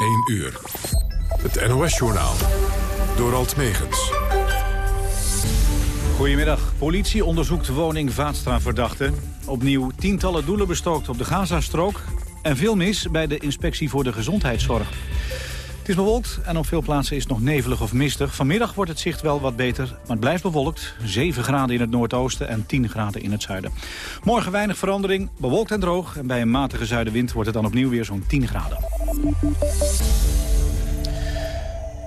1 uur. Het NOS-journaal. Door Alt Megens. Goedemiddag. Politie onderzoekt woning Vaatstra-verdachte. Opnieuw tientallen doelen bestookt op de Gazastrook. En veel mis bij de inspectie voor de gezondheidszorg. Het is bewolkt en op veel plaatsen is het nog nevelig of mistig. Vanmiddag wordt het zicht wel wat beter, maar het blijft bewolkt. 7 graden in het noordoosten en 10 graden in het zuiden. Morgen weinig verandering, bewolkt en droog. En bij een matige zuidenwind wordt het dan opnieuw weer zo'n 10 graden.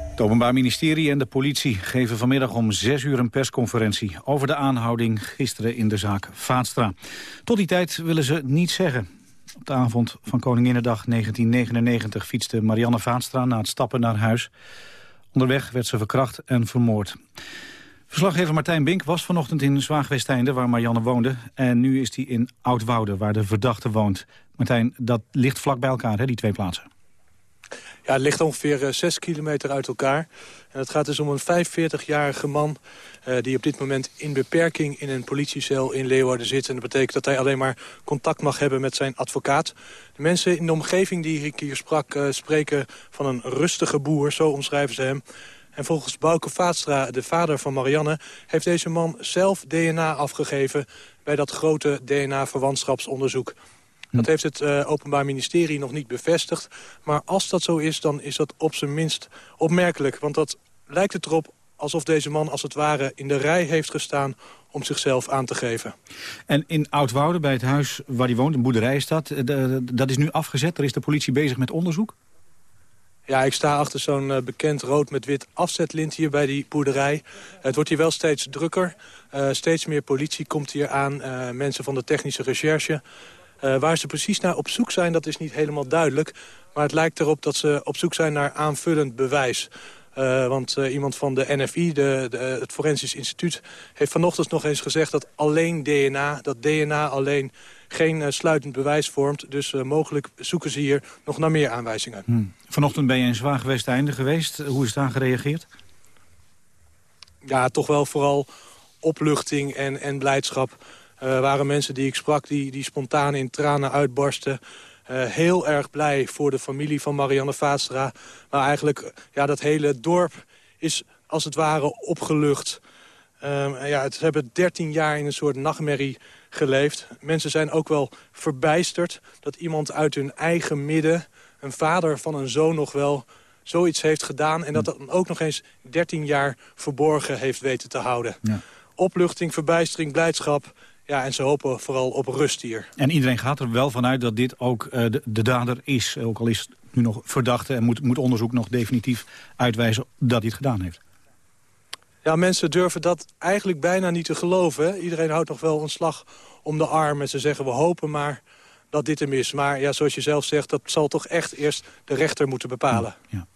Het Openbaar Ministerie en de politie geven vanmiddag om 6 uur een persconferentie... over de aanhouding gisteren in de zaak Vaatstra. Tot die tijd willen ze niets zeggen. Op de avond van Koninginnedag 1999 fietste Marianne Vaatstra na het stappen naar huis. Onderweg werd ze verkracht en vermoord. Verslaggever Martijn Bink was vanochtend in Zwaagwesteinde, waar Marianne woonde. En nu is hij in Oudwoude, waar de verdachte woont. Martijn, dat ligt vlak bij elkaar, hè, die twee plaatsen. Ja, het ligt ongeveer 6 eh, kilometer uit elkaar. En het gaat dus om een 45-jarige man die op dit moment in beperking in een politiecel in Leeuwarden zit. En dat betekent dat hij alleen maar contact mag hebben met zijn advocaat. De mensen in de omgeving die ik hier sprak uh, spreken van een rustige boer, zo omschrijven ze hem. En volgens Bouke Vaatstra, de vader van Marianne... heeft deze man zelf DNA afgegeven bij dat grote DNA-verwantschapsonderzoek. Dat heeft het uh, Openbaar Ministerie nog niet bevestigd. Maar als dat zo is, dan is dat op zijn minst opmerkelijk. Want dat lijkt het erop alsof deze man als het ware in de rij heeft gestaan om zichzelf aan te geven. En in Oudwoude, bij het huis waar hij woont, een boerderij is dat, eh, dat is nu afgezet. Er is de politie bezig met onderzoek? Ja, ik sta achter zo'n uh, bekend rood met wit afzetlint hier bij die boerderij. het wordt hier wel steeds drukker. Uh, steeds meer politie komt hier aan. Uh, mensen van de technische recherche. Uh, waar ze precies naar op zoek zijn, dat is niet helemaal duidelijk. Maar het lijkt erop dat ze op zoek zijn naar aanvullend bewijs. Uh, want uh, iemand van de NFI, de, de, het Forensisch Instituut... heeft vanochtend nog eens gezegd dat alleen DNA... dat DNA alleen geen sluitend bewijs vormt. Dus mogelijk zoeken ze hier nog naar meer aanwijzingen. Hmm. Vanochtend ben je in Zwaagwesteinde geweest. Hoe is daar gereageerd? Ja, toch wel vooral opluchting en, en blijdschap. Er waren mensen die ik sprak die, die spontaan in tranen uitbarsten... Uh, heel erg blij voor de familie van Marianne Vaatstra. Maar eigenlijk, ja, dat hele dorp is als het ware opgelucht. Uh, ja, het, ze hebben 13 jaar in een soort nachtmerrie geleefd. Mensen zijn ook wel verbijsterd dat iemand uit hun eigen midden... een vader van een zoon nog wel zoiets heeft gedaan... en dat dat dan ook nog eens 13 jaar verborgen heeft weten te houden. Ja. Opluchting, verbijstering, blijdschap ja, en ze hopen vooral op rust hier. En iedereen gaat er wel vanuit dat dit ook uh, de, de, dader is. Ook al is het nu nog verdachte en moet, moet onderzoek nog definitief uitwijzen dat hij het gedaan heeft. Ja, mensen durven dat eigenlijk bijna niet te geloven. Iedereen houdt nog wel een slag om de arm en ze zeggen we hopen maar dat dit hem is. Maar ja, zoals je zelf zegt, dat zal toch echt eerst de rechter moeten bepalen. Ja.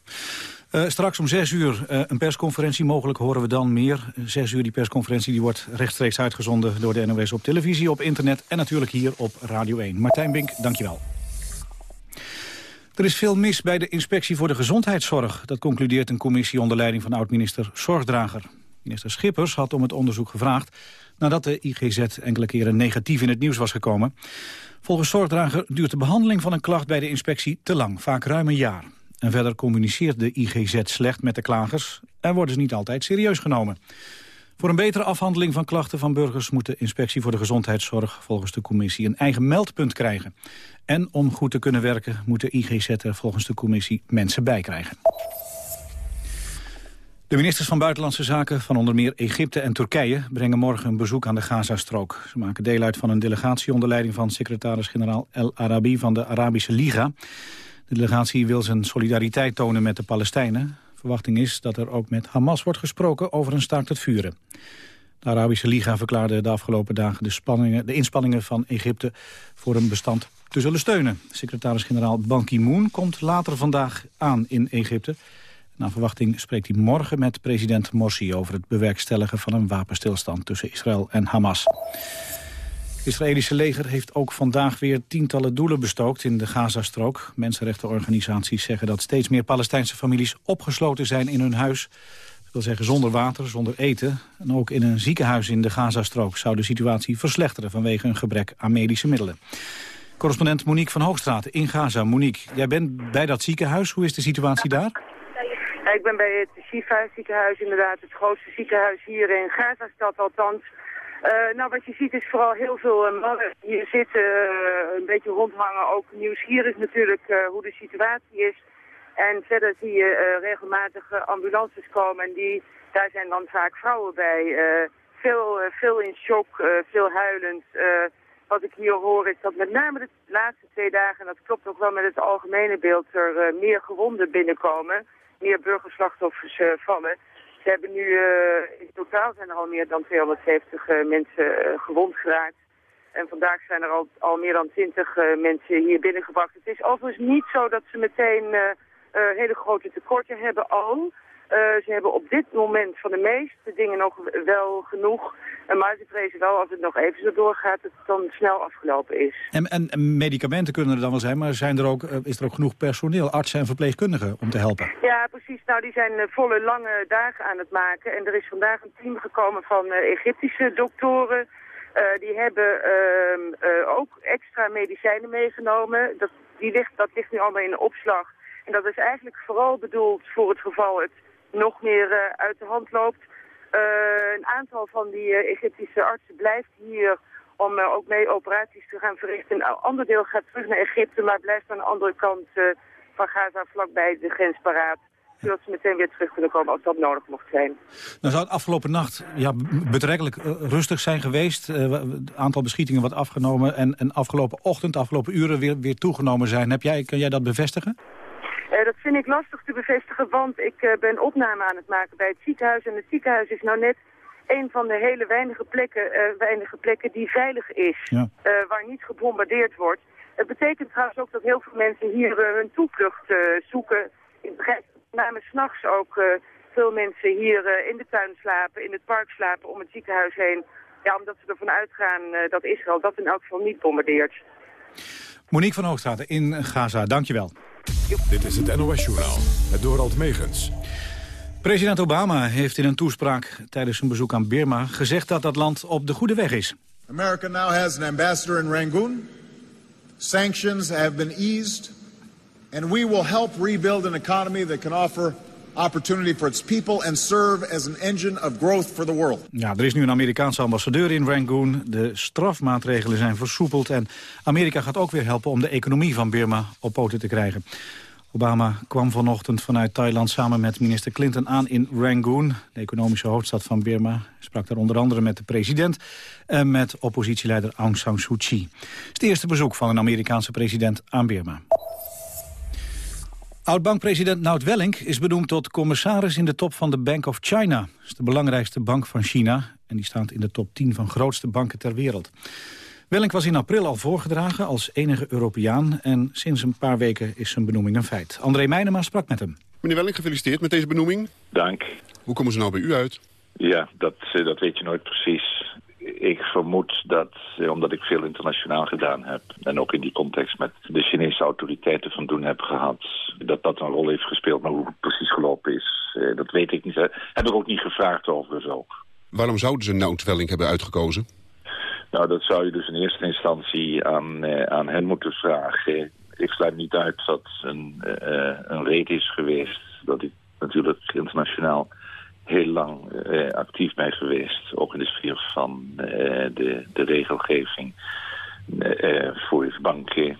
Uh, straks om zes uur uh, een persconferentie. Mogelijk horen we dan meer. Zes uur die persconferentie die wordt rechtstreeks uitgezonden door de NOS op televisie, op internet en natuurlijk hier op Radio 1. Martijn Bink, dankjewel. Er is veel mis bij de inspectie voor de gezondheidszorg. Dat concludeert een commissie onder leiding van oud-minister Zorgdrager. Minister Schippers had om het onderzoek gevraagd... nadat de IGZ enkele keren negatief in het nieuws was gekomen. Volgens Zorgdrager duurt de behandeling van een klacht bij de inspectie te lang, vaak ruim een jaar. En verder communiceert de IGZ slecht met de klagers... en worden ze niet altijd serieus genomen. Voor een betere afhandeling van klachten van burgers... moet de Inspectie voor de Gezondheidszorg volgens de commissie een eigen meldpunt krijgen. En om goed te kunnen werken moet de IGZ er volgens de commissie mensen bij krijgen. De ministers van Buitenlandse Zaken van onder meer Egypte en Turkije... brengen morgen een bezoek aan de Gazastrook. Ze maken deel uit van een delegatie onder leiding van secretaris-generaal El Arabi van de Arabische Liga. De delegatie wil zijn solidariteit tonen met de Palestijnen. Verwachting is dat er ook met Hamas wordt gesproken over een staakt het vuren. De Arabische Liga verklaarde de afgelopen dagen de, spanningen, de inspanningen van Egypte voor een bestand te zullen steunen. Secretaris-generaal Ban Ki-moon komt later vandaag aan in Egypte. Na verwachting spreekt hij morgen met president Morsi over het bewerkstelligen van een wapenstilstand tussen Israël en Hamas. Israëlische leger heeft ook vandaag weer tientallen doelen bestookt in de Gazastrook. Mensenrechtenorganisaties zeggen dat steeds meer Palestijnse families opgesloten zijn in hun huis. Dat wil zeggen zonder water, zonder eten. En ook in een ziekenhuis in de Gazastrook zou de situatie verslechteren vanwege een gebrek aan medische middelen. Correspondent Monique van Hoogstraat in Gaza. Monique, jij bent bij dat ziekenhuis. Hoe is de situatie daar? Ik ben bij het Shifa ziekenhuis, inderdaad het grootste ziekenhuis hier in Gazastad althans. Uh, nou, wat je ziet is vooral heel veel uh, mannen hier zitten, uh, een beetje rondhangen. Ook nieuwsgierig natuurlijk hoe de situatie is. En verder zie je regelmatig ambulances komen en die, daar zijn dan vaak vrouwen bij. veel, veel in shock, veel huilend. wat ik hier hoor is dat met name de laatste twee dagen, en dat klopt ook wel met het algemene beeld, er meer gewonden binnenkomen. Meer burgerslachtoffers vallen. Ze hebben nu, uh, in totaal zijn er al meer dan 270 uh, eh, mensen uh, gewond geraakt. En vandaag zijn er al, al meer dan 20 mensen hier binnengebracht. Het is overigens niet zo dat ze meteen hele grote tekorten hebben al. Uh, ze hebben op dit moment van de meeste dingen nog wel genoeg. maar ze vrezen wel als het nog even zo doorgaat dat het dan snel afgelopen is. En, en, medicamenten kunnen er dan wel zijn, maar zijn er ook, uh, is er ook genoeg personeel, artsen en verpleegkundigen om te helpen? Ja, precies. Nou, die zijn uh, volle lange dagen aan het maken. En er is vandaag een team gekomen van Egyptische doktoren. die hebben ehm, ook extra medicijnen meegenomen. Dat, die ligt, dat ligt nu allemaal in de opslag. En dat is eigenlijk vooral bedoeld voor het geval het nog meer uh, uit de hand loopt. Uh, een aantal van die uh, Egyptische artsen blijft hier om ook mee operaties te gaan verrichten. Een ander deel gaat terug naar Egypte, maar blijft aan de andere kant van Gaza vlakbij de grens paraat zodat ze meteen weer terug kunnen komen als dat nodig mocht zijn. Nou zou het afgelopen nacht ja, betrekkelijk rustig zijn geweest. Het aantal beschietingen wat afgenomen en, en afgelopen ochtend, afgelopen uren weer, weer toegenomen zijn. Heb jij, kan jij dat bevestigen? Uh, dat vind ik lastig te bevestigen, want ik uh, ben opname aan het maken bij het ziekenhuis. En het ziekenhuis is nou net een van de hele weinige plekken, uh, weinige plekken die veilig is. Ja. waar niet gebombardeerd wordt. Het betekent trouwens ook dat heel veel mensen hier hun toevlucht zoeken. Ik begrijp met name s'nachts ook veel mensen hier in de tuin slapen, in het park slapen, om het ziekenhuis heen. Ja, omdat ze ervan uitgaan dat Israël dat in elk geval niet bombardeert. Monique van Hoogstraten in Gaza, dankjewel. Dit is het NOS-journaal, het Dorald Megens. President Obama heeft in een toespraak tijdens zijn bezoek aan Birma gezegd dat dat land op de goede weg is. America now has an ambassador in Rangoon. Sanctions have been eased. And we will help rebuild an economy that can offer opportunity for its people and serve as an engine of growth for the world. Ja, er is nu een Amerikaanse ambassadeur in Rangoon. De strafmaatregelen zijn versoepeld en Amerika gaat ook weer helpen om de economie van Burma op poten te krijgen. Obama kwam vanochtend vanuit Thailand samen met minister Clinton aan in Rangoon, de economische hoofdstad van Burma. Sprak daar onder andere met de president en met oppositieleider Aung San Suu Kyi. Het is het eerste bezoek van een Amerikaanse president aan Burma. Oud-bankpresident Nout Welling is benoemd tot commissaris in de top van de Bank of China. Dat is de belangrijkste bank van China en die staat in de top 10 van grootste banken ter wereld. Welling was in april al voorgedragen als enige Europeaan en sinds een paar weken is zijn benoeming een feit. André Meijnema sprak met hem. Meneer Welling, gefeliciteerd met deze benoeming. Dank. Hoe komen ze nou bij u uit? Ja, dat, eh, dat weet je nooit precies ik vermoed dat, eh, omdat ik veel internationaal gedaan heb... en ook in die context met de Chinese autoriteiten van doen heb gehad... dat dat een rol heeft gespeeld, maar hoe het precies gelopen is... Eh, dat weet ik niet. Heb ik ook niet gevraagd over zo. Waarom zouden ze nou Welling hebben uitgekozen? Nou, dat zou je dus in eerste instantie aan, uh, aan hen moeten vragen. Ik sluit niet uit dat een, een reden is geweest... dat ik natuurlijk internationaal heel lang uh, actief bij geweest. Ook in de sfeer van uh, de, de regelgeving uh, voor banken.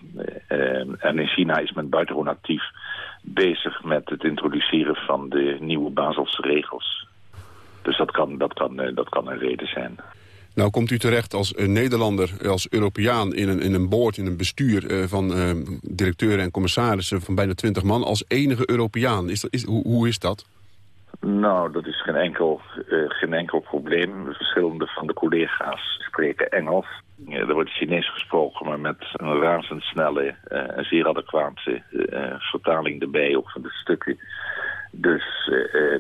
en in China is men buitengewoon actief bezig met het introduceren van de nieuwe Baselse regels. Dus dat kan, dat, kan, dat kan een reden zijn. Nou komt u terecht als Nederlander, als Europeaan... in een, in een board, in een bestuur van directeuren en commissarissen... van bijna twintig man, als enige Europeaan. Is dat, is, hoe, hoe is dat? Nou, dat is geen enkel, uh, geen enkel probleem. Verschillende van de collega's spreken Engels. er wordt Chinees gesproken, maar met een razendsnelle uh, en zeer adequate uh, vertaling erbij, ook van de stukken. Dus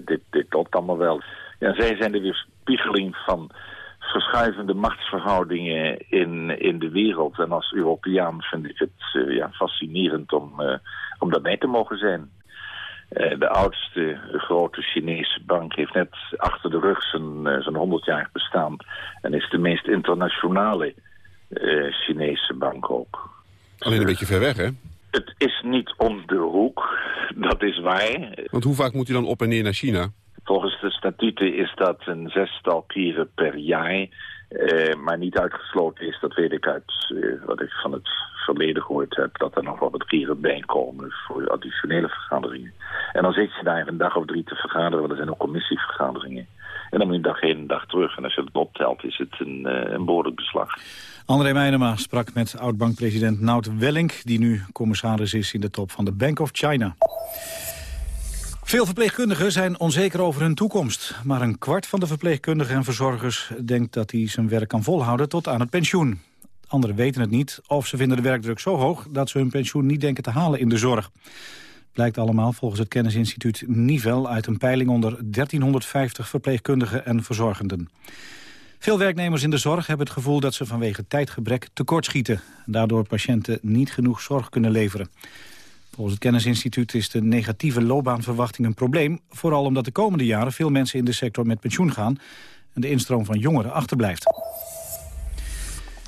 dit, dit klopt allemaal wel. Ja, zij zijn de weerspiegeling van verschuivende machtsverhoudingen in, in de wereld. En als Europeaan vind ik het ja, fascinerend om, om daarbij te mogen zijn. Eh, de oudste grote Chinese bank heeft net achter de rug zijn, uh, zijn 100 jaar bestaan. En is de meest internationale uh, Chinese bank ook. Alleen een beetje ver weg, hè? Het is niet om de hoek, dat is waar. Want hoe vaak moet u dan op en neer naar China? Volgens de statuten is dat een zestal keren per jaar. Eh, maar niet uitgesloten is, dat weet ik uit eh, wat ik van het verleden gehoord heb... dat er nog wel wat keren bij komen voor additionele vergaderingen. En dan zit je daar een dag of drie te vergaderen, want er zijn ook commissievergaderingen. En dan moet je dag heen en een dag terug. En als je het optelt, is het een, uh, een behoorlijk beslag. André Meijnema sprak met oud-bankpresident Nout Welling... die nu commissaris is in de top van de Bank of China. Veel verpleegkundigen zijn onzeker over hun toekomst. Maar een kwart van de verpleegkundigen en verzorgers denkt dat hij zijn werk kan volhouden tot aan het pensioen. Anderen weten het niet of ze vinden de werkdruk zo hoog dat ze hun pensioen niet denken te halen in de zorg. Blijkt allemaal volgens het kennisinstituut Nivel uit een peiling onder 1350 verpleegkundigen en verzorgenden. Veel werknemers in de zorg hebben het gevoel dat ze vanwege tijdgebrek tekortschieten. En daardoor patiënten niet genoeg zorg kunnen leveren. Volgens het Kennisinstituut is de negatieve loopbaanverwachting een probleem. Vooral omdat de komende jaren veel mensen in de sector met pensioen gaan... en de instroom van jongeren achterblijft.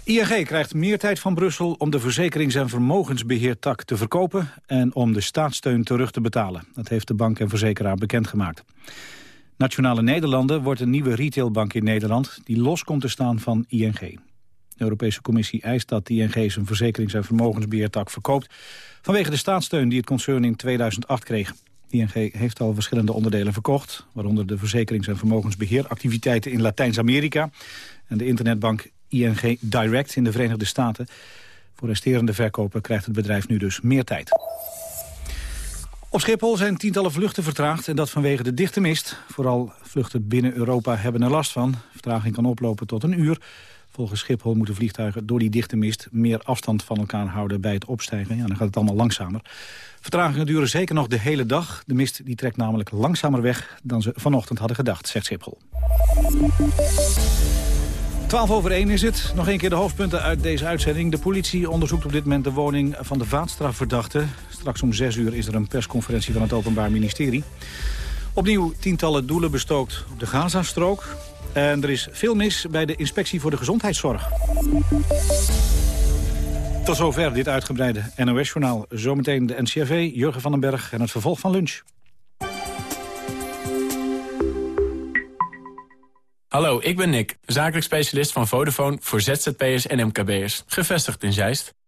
ING krijgt meer tijd van Brussel om de verzekerings- en vermogensbeheertak te verkopen... en om de staatssteun terug te betalen. Dat heeft de bank en verzekeraar bekendgemaakt. Nationale Nederlanden wordt een nieuwe retailbank in Nederland... die los komt te staan van ING. De Europese Commissie eist dat ING zijn verzekerings- en vermogensbeheertak verkoopt... vanwege de staatssteun die het concern in 2008 kreeg. ING heeft al verschillende onderdelen verkocht... waaronder de verzekerings- en vermogensbeheeractiviteiten in Latijns-Amerika... en de internetbank ING Direct in de Verenigde Staten. Voor resterende verkopen krijgt het bedrijf nu dus meer tijd. Op Schiphol zijn tientallen vluchten vertraagd en dat vanwege de dichte mist. Vooral vluchten binnen Europa hebben er last van. Vertraging kan oplopen tot een uur. Volgens Schiphol moeten vliegtuigen door die dichte mist... meer afstand van elkaar houden bij het opstijgen. Ja, dan gaat het allemaal langzamer. Vertragingen duren zeker nog de hele dag. De mist die trekt namelijk langzamer weg dan ze vanochtend hadden gedacht, zegt Schiphol. 12 over 1 is het. Nog een keer de hoofdpunten uit deze uitzending. De politie onderzoekt op dit moment de woning van de vaatstrafverdachte. Straks om 6 uur is er een persconferentie van het Openbaar Ministerie. Opnieuw tientallen doelen bestookt op de Gazastrook. En er is veel mis bij de Inspectie voor de Gezondheidszorg. Tot zover dit uitgebreide NOS-journaal. Zometeen de NCRV, Jurgen van den Berg en het vervolg van lunch. Hallo, ik ben Nick, zakelijk specialist van Vodafone voor ZZP'ers en MKB'ers. Gevestigd in Zeist.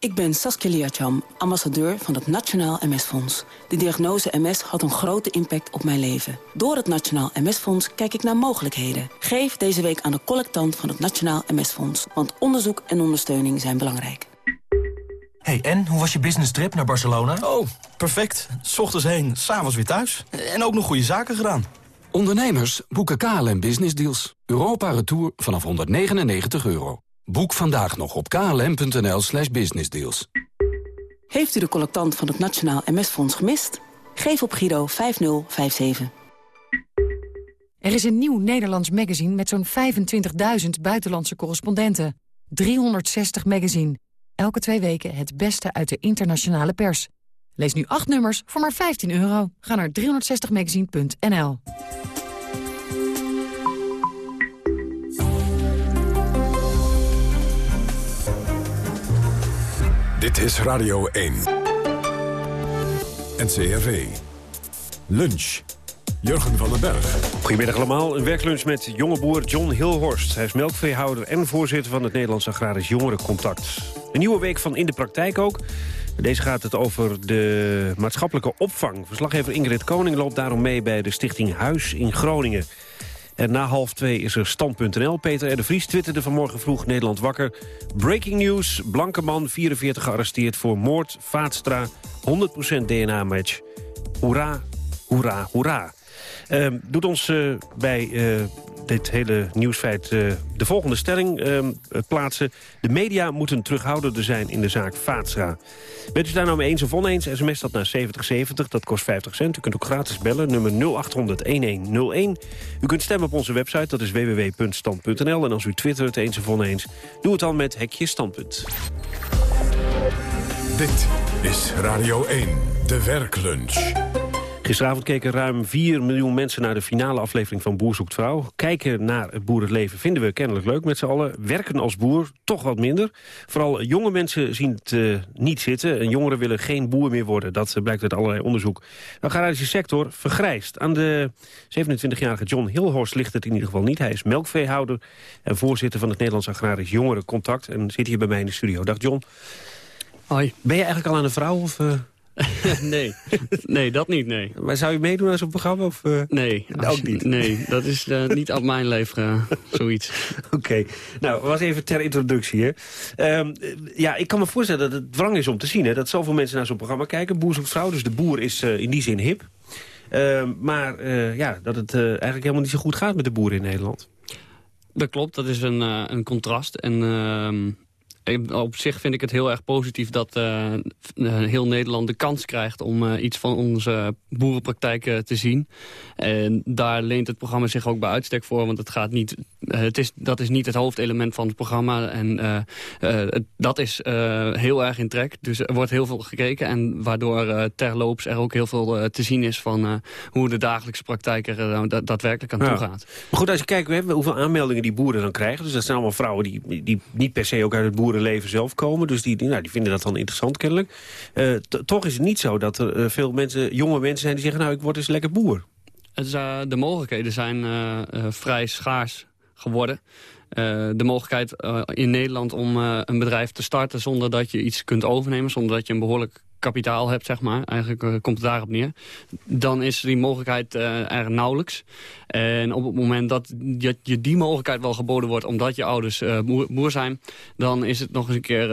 Ik ben Saskia Liacham, ambassadeur van het Nationaal MS-fonds. De diagnose MS had een grote impact op mijn leven. Door het Nationaal MS-fonds kijk ik naar mogelijkheden. Geef deze week aan de collectant van het Nationaal MS-fonds. Want onderzoek en ondersteuning zijn belangrijk. Hey, en hoe was je business trip naar Barcelona? Oh, perfect. S ochtends heen, s'avonds weer thuis. En ook nog goede zaken gedaan. Ondernemers boeken KLM Business Deals. Europa Retour vanaf 199 euro. Boek vandaag nog op klm.nl slash businessdeals. Heeft u de collectant van het Nationaal MS-fonds gemist? Geef op Giro 5057. Er is een nieuw Nederlands magazine met zo'n 25.000 buitenlandse correspondenten. 360 magazine. Elke twee weken het beste uit de internationale pers. Lees nu acht nummers voor maar 15 euro. Ga naar 360magazine.nl. Dit is Radio 1. NCRV. Lunch. Jurgen van den Berg. Goedemiddag allemaal. Een werklunch met jonge boer John Hilhorst. Hij is melkveehouder en voorzitter van het Nederlands Agrarisch Jongerencontact. Een nieuwe week van In de Praktijk ook. Deze gaat het over de maatschappelijke opvang. Verslaggever Ingrid Koning loopt daarom mee bij de stichting Huis in Groningen. En na half twee is er stand.nl. Peter R. de Vries twitterde vanmorgen vroeg Nederland wakker. Breaking news, blanke man, 44 gearresteerd voor moord, Vaatstra, 100% DNA-match. Hoera, hoera, hoera. Ehm, doet ons uh, bij uh, dit hele nieuwsfeit uh, de volgende stelling ehm, plaatsen. De media moeten terughoudender zijn in de zaak Vaatstra. Bent u daar nou mee eens of oneens? SMS dat naar 7070, dat kost 50 cent. U kunt ook gratis bellen, nummer 0800-1101. U kunt stemmen op onze website, dat is www.stand.nl. En als u twittert eens of oneens, doe het dan met Hekje Standpunt. Dit is Radio 1, de werklunch. Gisteravond keken ruim 4 miljoen mensen naar de finale aflevering van Boer zoekt vrouw. Kijken naar het boerenleven vinden we kennelijk leuk met z'n allen. Werken als boer toch wat minder. Vooral jonge mensen zien het uh, niet zitten. En jongeren willen geen boer meer worden. Dat uh, blijkt uit allerlei onderzoek. De agrarische sector vergrijst. Aan de 27-jarige John Hilhorst ligt het in ieder geval niet. Hij is melkveehouder en voorzitter van het Nederlands Agrarisch Jongerencontact. En zit hier bij mij in de studio. Dag John. Hoi. Ben je eigenlijk al aan een vrouw? Of, uh... nee. nee, dat niet, nee. Maar zou je meedoen aan zo'n programma? Of, uh... Nee. Ook niet? Nee, dat is uh, niet op mijn leven, uh, zoiets. Oké. Okay. Nou, was even ter introductie, hè. Um, ja, ik kan me voorstellen dat het wrang is om te zien, hè, dat zoveel mensen naar zo'n programma kijken. Boer zoekt vrouw, dus de boer is in die zin hip. Ehm, maar ja, dat het eigenlijk helemaal niet zo goed gaat met de boeren in Nederland. Dat klopt, dat is een, een contrast. En ehm, op zich vind ik het heel erg positief dat uh, heel Nederland de kans krijgt om uh, iets van onze boerenpraktijken te zien. En daar leent het programma zich ook bij uitstek voor, want het gaat niet, het is, dat is niet het hoofdelement van het programma. En het, dat is heel erg in trek, dus er wordt heel veel gekeken. En waardoor terloops er ook heel veel te zien is van hoe de dagelijkse praktijk er daadwerkelijk aan toe gaat. Maar goed, als je kijkt we hebben hoeveel aanmeldingen die boeren dan krijgen. Dus dat zijn allemaal vrouwen die, die niet per se ook uit het boeren leven zelf komen. Dus die, die, nou, die vinden dat dan interessant kennelijk. Uh, toch is het niet zo dat er uh, veel mensen, jonge mensen zijn die zeggen... nou, ik word eens lekker boer. Het is, uh, de mogelijkheden zijn vrij schaars geworden. de mogelijkheid in Nederland om een bedrijf te starten... zonder dat je iets kunt overnemen, zonder dat je een behoorlijk kapitaal hebt, zeg maar. Eigenlijk uh, komt het daarop neer. Dan is die mogelijkheid uh, er nauwelijks. En op het moment dat je, je, die mogelijkheid wel geboden wordt... omdat je ouders uh, boer, boer, zijn... dan is het nog eens een keer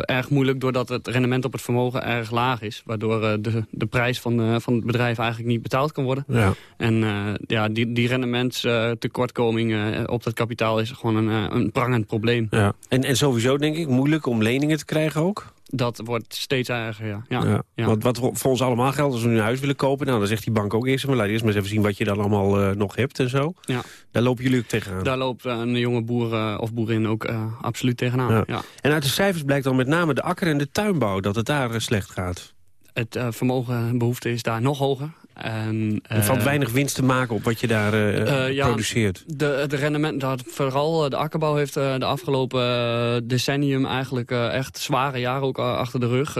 erg moeilijk... doordat het rendement op het vermogen erg laag is. Waardoor de, de prijs van, van het bedrijf eigenlijk niet betaald kan worden. Ja. En ja, die, die rendementstekortkoming op dat kapitaal... is gewoon een, een prangend probleem. Ja. En, en sowieso denk ik moeilijk om leningen te krijgen ook? Dat wordt steeds erger, ja. ja, ja. ja. Want wat voor ons allemaal geldt als we nu een huis willen kopen... Nou, dan zegt die bank ook eerst... maar laat eerst maar eens even zien wat je dan allemaal uh, nog hebt en zo. Ja. Daar lopen jullie ook tegenaan. Daar loopt uh, een jonge boer uh, of boerin ook absoluut tegenaan. Ja. Ja. En uit de cijfers blijkt dan met name de akker- en de tuinbouw... dat het daar slecht gaat. Het vermogenbehoefte is daar nog hoger. En, er valt weinig winst te maken op wat je daar uh, ja, produceert. De, de rendement, dat, vooral de akkerbouw heeft de afgelopen decennium eigenlijk echt zware jaren ook achter de rug.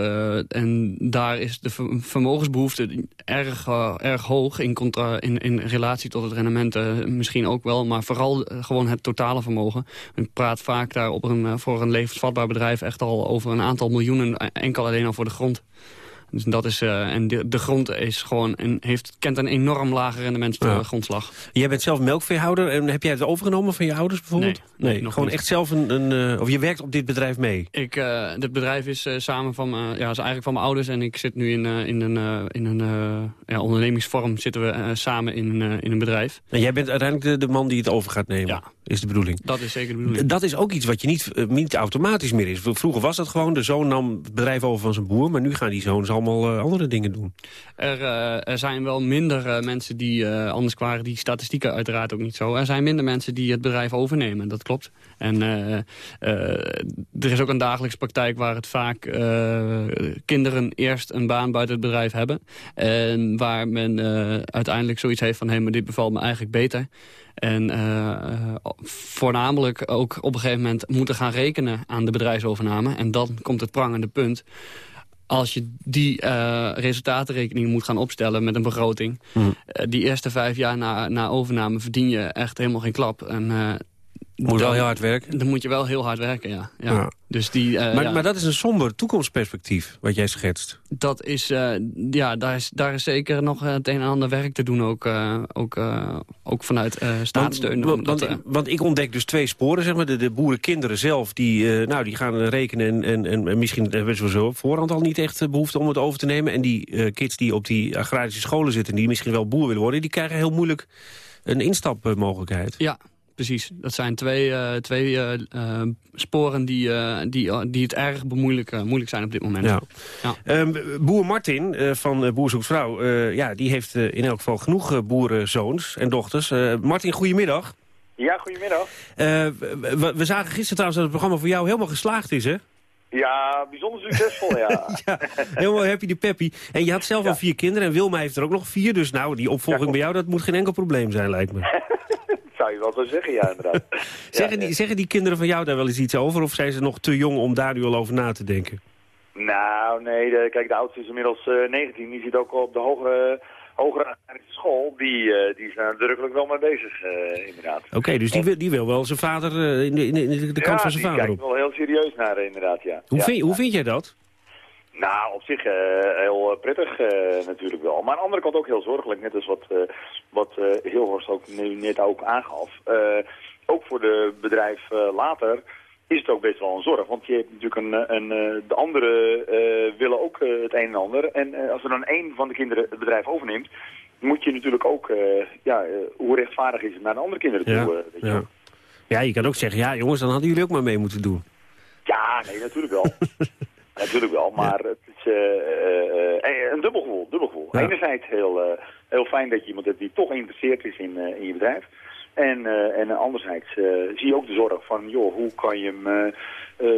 en daar is de vermogensbehoefte erg, erg hoog in, contra, in, in relatie tot het rendement misschien ook wel. Maar vooral gewoon het totale vermogen. Ik praat vaak daar op een, voor een levensvatbaar bedrijf echt al over een aantal miljoenen enkel alleen al voor de grond. Dus dat is, uh, en de, de, grond is gewoon een, heeft, kent een enorm lage rendementsgrondslag. Ja. Jij bent zelf melkveehouder en heb jij het overgenomen van je ouders bijvoorbeeld? Nee, nee gewoon niet. echt zelf een, een uh, of je werkt op dit bedrijf mee? Ik, uh, dit bedrijf is samen van, ja, is eigenlijk van mijn ouders en ik zit nu in, in een, in een ja, ondernemingsvorm zitten we samen in, in een bedrijf. En jij bent uiteindelijk de, de man die het over gaat nemen? Ja. Is de bedoeling? Dat is zeker de bedoeling. Dat is ook iets wat je niet, niet automatisch meer is. Vroeger was dat gewoon, de zoon nam het bedrijf over van zijn boer, maar nu gaan die zoons allemaal andere dingen doen. Er, uh, er zijn wel minder uh, mensen die, anders waren die statistieken uiteraard ook niet zo. Er zijn minder mensen die het bedrijf overnemen, dat klopt. En er is ook een dagelijks praktijk waar het vaak kinderen eerst een baan buiten het bedrijf hebben. En waar men uiteindelijk zoiets heeft van, hé, hey, maar dit bevalt me eigenlijk beter. En uh, voornamelijk ook op een gegeven moment moeten gaan rekenen aan de bedrijfsovername. En dan komt het prangende punt als je die uh, resultatenrekening moet gaan opstellen met een begroting... Uh, die eerste vijf jaar na, na overname verdien je echt helemaal geen klap. En, moet wel heel hard werken. Dan moet je wel heel hard werken, ja. ja. Ja. Dus die, maar, ja, maar dat is een somber toekomstperspectief, wat jij schetst. dat is, eh, ja, daar is, daar is zeker nog het een en ander werk te doen, ook, eh, ook, eh, ook vanuit eh, staatssteun. Want, Omdat, want, eh, want ik ontdek dus twee sporen, zeg maar. De, de boerenkinderen zelf, die, eh, nou, die gaan rekenen... En, en, en, en misschien hebben ze zo op voorhand al niet echt eh, behoefte om het over te nemen. En die eh, kids die op die agrarische scholen zitten... die misschien wel boer willen worden... die krijgen heel moeilijk een instapmogelijkheid. Ja, precies. Dat zijn twee, eh, twee eh, eh, sporen die, eh, die, die het erg bemoeilijk, eh, moeilijk zijn op dit moment. Ja. Ja. Ehm, boer Martin eh, van Boer Zoekt Vrouw, eh, ja, die heeft in elk geval genoeg boerenzoons en dochters. Eh, Martin, goedemiddag. Ja, goedemiddag. Eh, we, we- we zagen gisteren trouwens dat het programma voor jou helemaal geslaagd is, hè? Ja, bijzonder succesvol, ja. Helemaal happy de peppy. En je had zelf al vier kinderen en Wilma heeft er ook nog vier. Dus nou, die opvolging bij jou, dat moet geen enkel probleem zijn, lijkt me. Je wel zo zeggen, ja, inderdaad. zeggen, die, zeggen die kinderen van jou daar wel eens iets over? Of zijn ze nog te jong om daar nu al over na te denken? Nou, nee, de, kijk, de oudste is inmiddels eh 19. Die zit ook op de hogere, hogere school. Die, eh, die is daar nadrukkelijk wel mee bezig, eh, inderdaad. Oké, dus die, wil- die wil wel zijn vader in de, in de, kant ja, van zijn die vader kijkt op. wel heel serieus naar, inderdaad, ja. Hoe, ja. vind, hoe vind jij dat? Nou, op zich eh, heel eh, prettig eh, natuurlijk wel. Maar aan de andere kant ook heel zorgelijk. Net als wat, eh wat Hilhorst ook nu net ook aangaf. Ook voor de bedrijf later is het ook best wel een zorg. Want je hebt natuurlijk een, een, de anderen willen ook het een en ander. En als er dan één van de kinderen het bedrijf overneemt, moet je natuurlijk ook, ja, hoe rechtvaardig is het naar de andere kinderen Ja, toe. weet je ja. wel. ja, je kan ook zeggen, ja jongens, dan hadden jullie ook maar mee moeten doen. Ja, nee, natuurlijk wel. natuurlijk wel, maar het is eh, eh, eh, een dubbel gevoel. Dubbel gevoel. Ja. Enerzijds heel, heel fijn dat je iemand hebt die toch geïnteresseerd is in, in je bedrijf. En, en anderzijds zie je ook de zorg van, joh, hoe kan je hem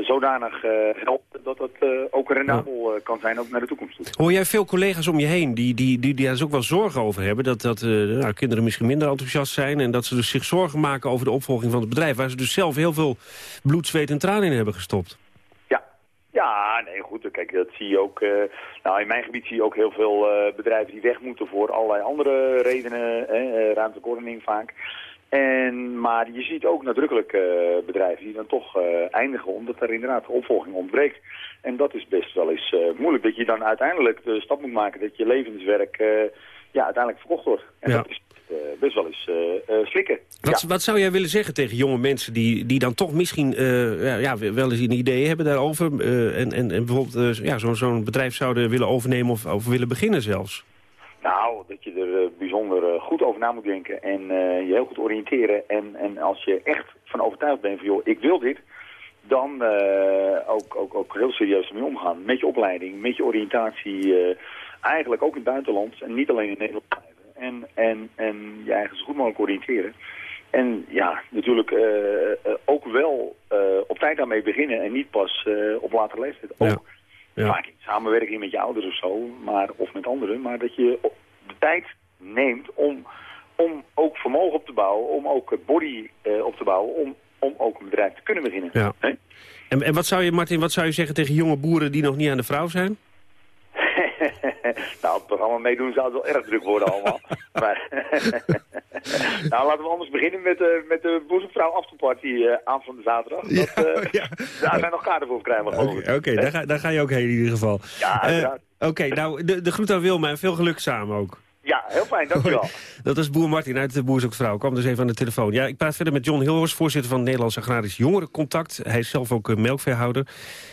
zodanig helpen dat dat ook rendabel kan zijn, ook naar de toekomst toe. Hoor jij veel collega's om je heen die, die, die, die daar dus ook wel zorgen over hebben? Dat, dat nou, kinderen misschien minder enthousiast zijn... en dat ze dus zich zorgen maken over de opvolging van het bedrijf... waar ze dus zelf heel veel bloed, zweet en tranen in hebben gestopt. Ja, nee, goed. Kijk, dat zie je ook. eh, nou, in mijn gebied zie je ook heel veel eh, bedrijven die weg moeten voor allerlei andere redenen. Hè, eh, ruimtelijke ordening vaak. En, maar je ziet ook nadrukkelijk bedrijven die dan toch eindigen omdat er inderdaad opvolging ontbreekt. En dat is best wel eens moeilijk. Dat je dan uiteindelijk de stap moet maken dat je levenswerk ja, uiteindelijk verkocht wordt. En Ja. dat is eh, best wel eens slikken. Wat, Ja. wat zou jij willen zeggen tegen jonge mensen die, die dan toch misschien ja, wel eens een idee hebben daarover... en, en, en bijvoorbeeld ja, zo'n zo'n bedrijf zouden willen overnemen of, of willen beginnen zelfs? Nou, dat je er bijzonder goed over na moet denken en je heel goed oriënteren. En, en als je echt van overtuigd bent van, joh, ik wil dit, dan ook, ook, ook heel serieus ermee omgaan. Met je opleiding, met je oriëntatie, eigenlijk ook in het buitenland en niet alleen in Nederland blijven. En, en, en je eigen zo goed mogelijk oriënteren. En ja, natuurlijk eh, eh, ook wel eh, op tijd daarmee beginnen en niet pas op latere leeftijd. Ook vaak in samenwerking met je ouders of zo, maar, of met anderen. Maar dat je de tijd neemt om, om ook vermogen op te bouwen, om ook body op te bouwen, om, om ook een bedrijf te kunnen beginnen. Ja. En, en wat zou je, Martin, wat zou je zeggen tegen jonge boeren die nog niet aan de vrouw zijn? Nou, het programma meedoen zou het wel erg druk worden allemaal. maar, nou, laten we anders beginnen met, eh met de boezemvrouw afterparty uh, aanstaande zaterdag. Dat, eh, Daar zijn nog kaarten voor krijgen. Oké, oké, daar, ga, daar ga je ook heen in ieder geval. Ja, Eh. Oké, nou, de, de groet aan Wilma en veel geluk samen ook. Ja, heel fijn, dankjewel. Dat is boer Martin uit de Boer Zoekt Vrouw. Kwam dus even aan de telefoon. Ja, ik praat verder met John Hilhorst, voorzitter van het Nederlands Agrarisch Jongerencontact. Hij is zelf ook eh, melkveehouder.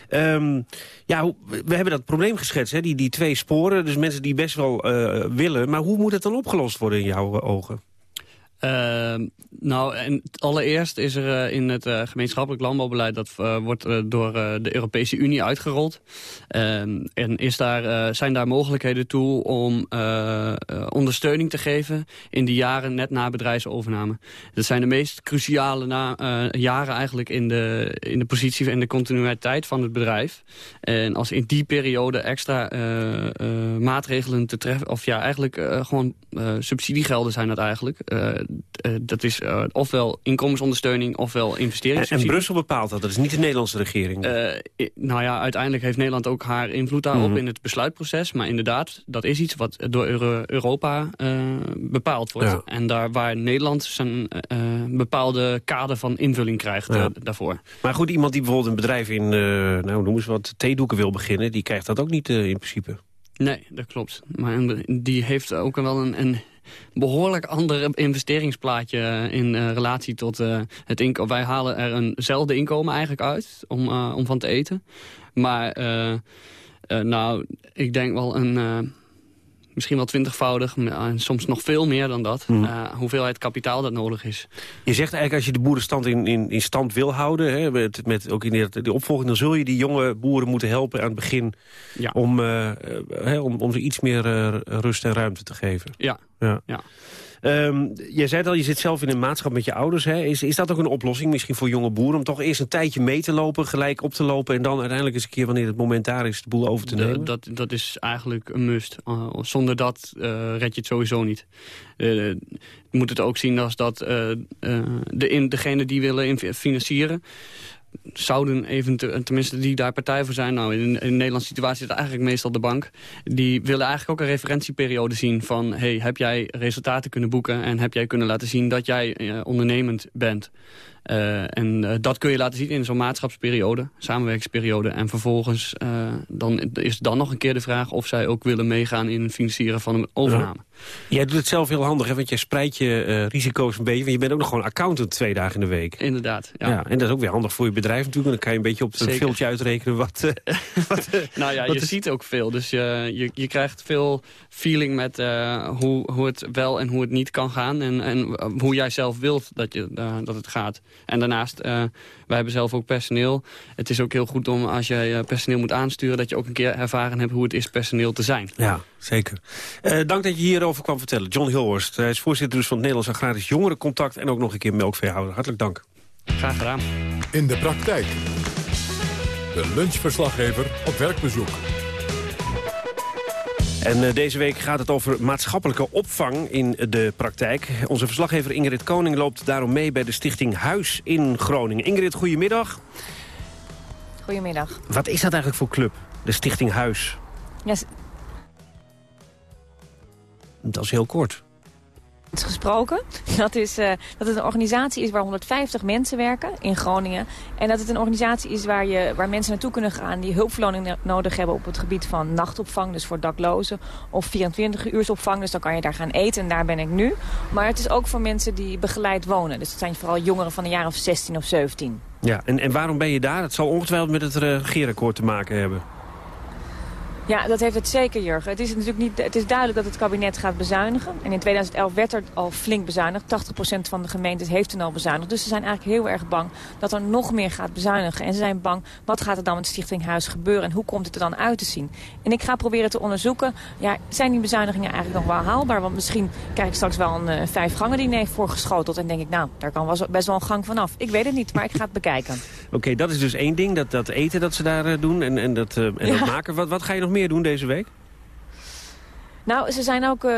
Ehm, ja, we hebben dat probleem geschetst, hè? Die, die twee sporen. Dus mensen die best wel eh, willen. Maar hoe moet het dan opgelost worden in jouw eh, ogen? Ehm, nou, en allereerst is er eh, in het eh, gemeenschappelijk landbouwbeleid... dat eh, wordt door de Europese Unie uitgerold. Ehm, en is daar, zijn daar mogelijkheden toe om ondersteuning te geven... in die jaren net na bedrijfsovername. Dat zijn de meest cruciale na, jaren eigenlijk... In de, in de positie en de continuïteit van het bedrijf. En als in die periode extra maatregelen te treffen... of ja, eigenlijk gewoon subsidiegelden zijn dat eigenlijk... eh, eh, dat is eh, ofwel inkomensondersteuning ofwel En, investeringssubsidie. en Brussel bepaalt dat, dat is niet de Nederlandse regering. Nou ja, uiteindelijk heeft Nederland ook haar invloed daarop Mhm. in het besluitproces. Maar inderdaad, dat is iets wat door Euro- Europa bepaald wordt. Ja. En daar waar Nederland zijn bepaalde kader van invulling krijgt Ja. daarvoor. Maar goed, iemand die bijvoorbeeld een bedrijf in, nou noem eens wat, theedoeken wil beginnen... die krijgt dat ook niet in principe. Nee, dat klopt. Maar die heeft ook wel een, een behoorlijk ander investeringsplaatje eh, in eh, relatie tot eh, het inkomen. Wij halen er eenzelfde inkomen eigenlijk uit om, om van te eten. Maar nou, ik denk wel een... Misschien wel twintigvoudig, eh, soms nog veel meer dan dat. Mhm. eh, hoeveelheid kapitaal dat nodig is. Je zegt eigenlijk als je de boerenstand in, in, in stand wil houden... Hè, met, met ook in de, de opvolging... dan zul je die jonge boeren moeten helpen aan het begin... Om, eh, hè, om, om ze iets meer rust en ruimte te geven. Ja, Ja. ja. Ehm, jij zei het al, je zit zelf in een maatschap met je ouders. Hè? Is, is dat ook een oplossing misschien voor jonge boeren... om toch eerst een tijdje mee te lopen, gelijk op te lopen... en dan uiteindelijk eens een keer wanneer het moment daar is... de boel over te nemen? Dat, dat is eigenlijk een must. Uh, zonder dat uh, red je het sowieso niet. Uh, je moet het ook zien als dat de in, degene die willen financieren zouden eventueel, tenminste die daar partij voor zijn... nou, in, de Nederlandse situatie is het eigenlijk meestal de bank... die willen eigenlijk ook een referentieperiode zien van... hey, heb jij resultaten kunnen boeken en heb jij kunnen laten zien dat jij uh, ondernemend bent... Uh, en uh, dat kun je laten zien in zo'n maatschapsperiode, samenwerkingsperiode. En vervolgens uh, dan is dan nog een keer de vraag of zij ook willen meegaan in het financieren van een overname. Ja. Jij doet het zelf heel handig, hè, want jij spreidt je risico's een beetje. Want je bent ook nog gewoon accountant twee dagen in de week. Inderdaad, ja. ja en dat is ook weer handig voor je bedrijf natuurlijk. Dan kan je een beetje op het filmpje uitrekenen wat... wat nou ja, wat je is... ziet ook veel. Dus je, je, je krijgt veel feeling met hoe, hoe het wel en hoe het niet kan gaan. En, en hoe jij zelf wilt dat, je, dat het gaat. En daarnaast, uh, wij hebben zelf ook personeel. Het is ook heel goed om als je uh, personeel moet aansturen... dat je ook een keer ervaren hebt hoe het is personeel te zijn. Ja, zeker. Uh, dank dat je hierover kwam vertellen. John Hilhorst, hij is voorzitter dus van het Nederlands Agrarisch Jongerencontact... en ook nog een keer melkveehouder. Hartelijk dank. Graag gedaan. In de praktijk. De lunchverslaggever op werkbezoek. En uh, deze week gaat het over maatschappelijke opvang in de praktijk. Onze verslaggever Ingrid Koning loopt daarom mee bij de stichting Huis in Groningen. Ingrid, goedemiddag. Goedemiddag. Wat is dat eigenlijk voor club, de stichting Huis? Ja, dat is heel kort. Gesproken dat, is, uh, dat het een organisatie is waar 150 mensen werken in Groningen. En dat het een organisatie is waar, je, waar mensen naartoe kunnen gaan die hulpverloning nodig hebben op het gebied van nachtopvang. Dus voor daklozen of 24 uursopvang. Dus dan kan je daar gaan eten en daar ben ik nu. Maar het is ook voor mensen die begeleid wonen. Dus het zijn vooral jongeren van een jaar of 16 of 17. Ja, en, en waarom ben je daar? Het zal ongetwijfeld met het regeerakkoord te maken hebben. Ja, dat heeft het zeker, Jurgen. Het is natuurlijk niet, het is duidelijk dat het kabinet gaat bezuinigen. En in 2011 werd er al flink bezuinigd. 80% van de gemeentes heeft toen al bezuinigd. Dus ze zijn eigenlijk heel erg bang dat er nog meer gaat bezuinigen. En ze zijn bang, wat gaat er dan met Stichting Huis gebeuren? En hoe komt het er dan uit te zien? En ik ga proberen te onderzoeken, ja, zijn die bezuinigingen eigenlijk nog wel haalbaar? Want misschien krijg ik straks wel een, een vijf gangen diner voorgeschoteld. En denk ik, nou, daar kan best wel een gang vanaf. Ik weet het niet, maar ik ga het bekijken. Oké, okay, dat is dus één ding, dat, dat eten dat ze daar uh, doen en, en, dat, uh, en ja. dat maken. Wat, wat ga je nog meer doen deze week? Nou, ze zijn ook, uh,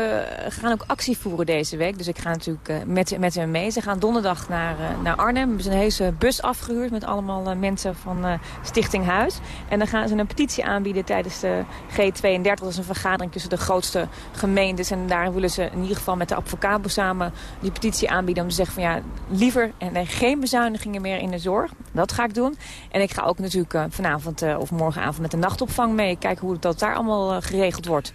gaan ook actie voeren deze week. Dus ik ga natuurlijk uh, met, met hen mee. Ze gaan donderdag naar, uh, naar Arnhem. We hebben een hele bus afgehuurd met allemaal mensen van Stichting Huis. En dan gaan ze een petitie aanbieden tijdens de G32. Dat is een vergadering tussen de grootste gemeentes. En daar willen ze in ieder geval met de advocabo samen die petitie aanbieden. Om te zeggen van ja, liever en geen bezuinigingen meer in de zorg. Dat ga ik doen. En ik ga ook natuurlijk vanavond of morgenavond met de nachtopvang mee. Kijken hoe dat daar allemaal geregeld wordt.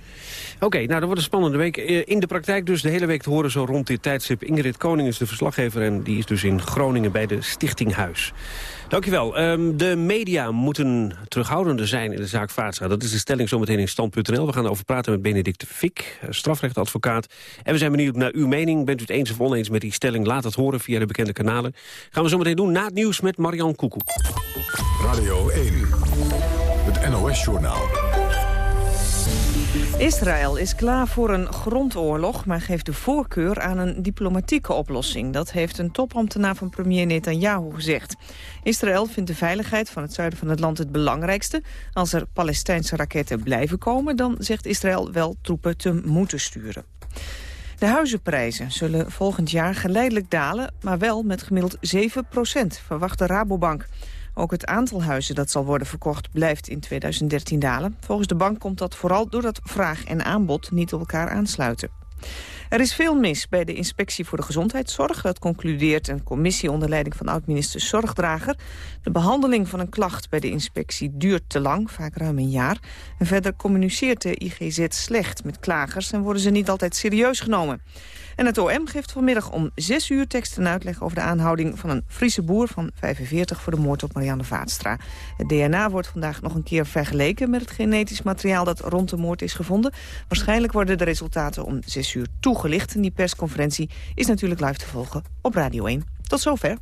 Oké. Nou, dat wordt een spannende week. In de praktijk dus de hele week te horen zo rond dit tijdstip. Ingrid Koning is de verslaggever en die is dus in Groningen bij de Stichting Huis. Dankjewel. Um, de media moeten terughoudender zijn in de zaak Vaartstra. Dat is de stelling zometeen in stand.nl. We gaan erover praten met Benedict Fik, strafrechtadvocaat. En we zijn benieuwd naar uw mening. Bent u het eens of oneens met die stelling? Laat het horen via de bekende kanalen. Gaan we zometeen doen na het nieuws met Marian Koekoek. Radio 1, het NOS-journaal. Israël is klaar voor een grondoorlog, maar geeft de voorkeur aan een diplomatieke oplossing. Dat heeft een topambtenaar van premier Netanyahu gezegd. Israël vindt de veiligheid van het zuiden van het land het belangrijkste. Als er Palestijnse raketten blijven komen, dan zegt Israël wel troepen te moeten sturen. De huizenprijzen zullen volgend jaar geleidelijk dalen, maar wel met gemiddeld 7% verwacht de Rabobank. Ook het aantal huizen dat zal worden verkocht blijft in 2013 dalen. Volgens de bank komt dat vooral doordat vraag en aanbod niet op elkaar aansluiten. Er is veel mis bij de Inspectie voor de Gezondheidszorg. Dat concludeert een commissie onder leiding van oud-minister Zorgdrager. De behandeling van een klacht bij de inspectie duurt te lang, vaak ruim een jaar. En verder communiceert de IGZ slecht met klagers... en worden ze niet altijd serieus genomen. En het OM geeft vanmiddag om 6 uur tekst en uitleg over de aanhouding van een Friese boer van 45 voor de moord op Marianne Vaatstra. Het DNA wordt vandaag nog een keer vergeleken met het genetisch materiaal dat rond de moord is gevonden. Waarschijnlijk worden de resultaten om 6 uur toegelicht. En die persconferentie is natuurlijk live te volgen op Radio 1. Tot zover.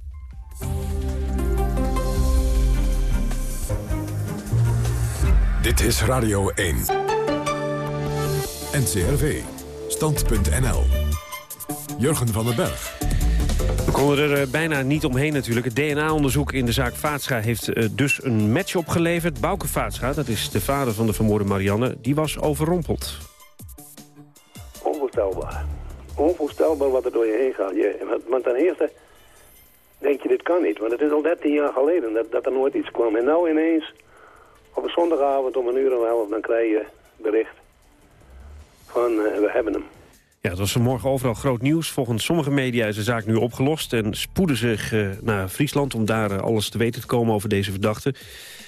Dit is Radio 1. NCRV. Stand.nl. Jurgen van den Berg. We konden er eh, bijna niet omheen natuurlijk. Het DNA-onderzoek in de zaak Vaatscha heeft eh, dus een match opgeleverd. Bouke Vaatscha, dat is de vader van de vermoorde Marianne, die was overrompeld. Onvoorstelbaar. Onvoorstelbaar wat er door je heen gaat. Je, want ten eerste denk je, dit kan niet. Want het is al 13 jaar geleden dat, dat er nooit iets kwam. En nou ineens, op een zondagavond om een uur en half, dan krijg je bericht van uh, we hebben hem. Ja, het was vanmorgen overal groot nieuws. Volgens sommige media is de zaak nu opgelost... en spoeden zich uh, naar Friesland om daar uh, alles te weten te komen over deze verdachte.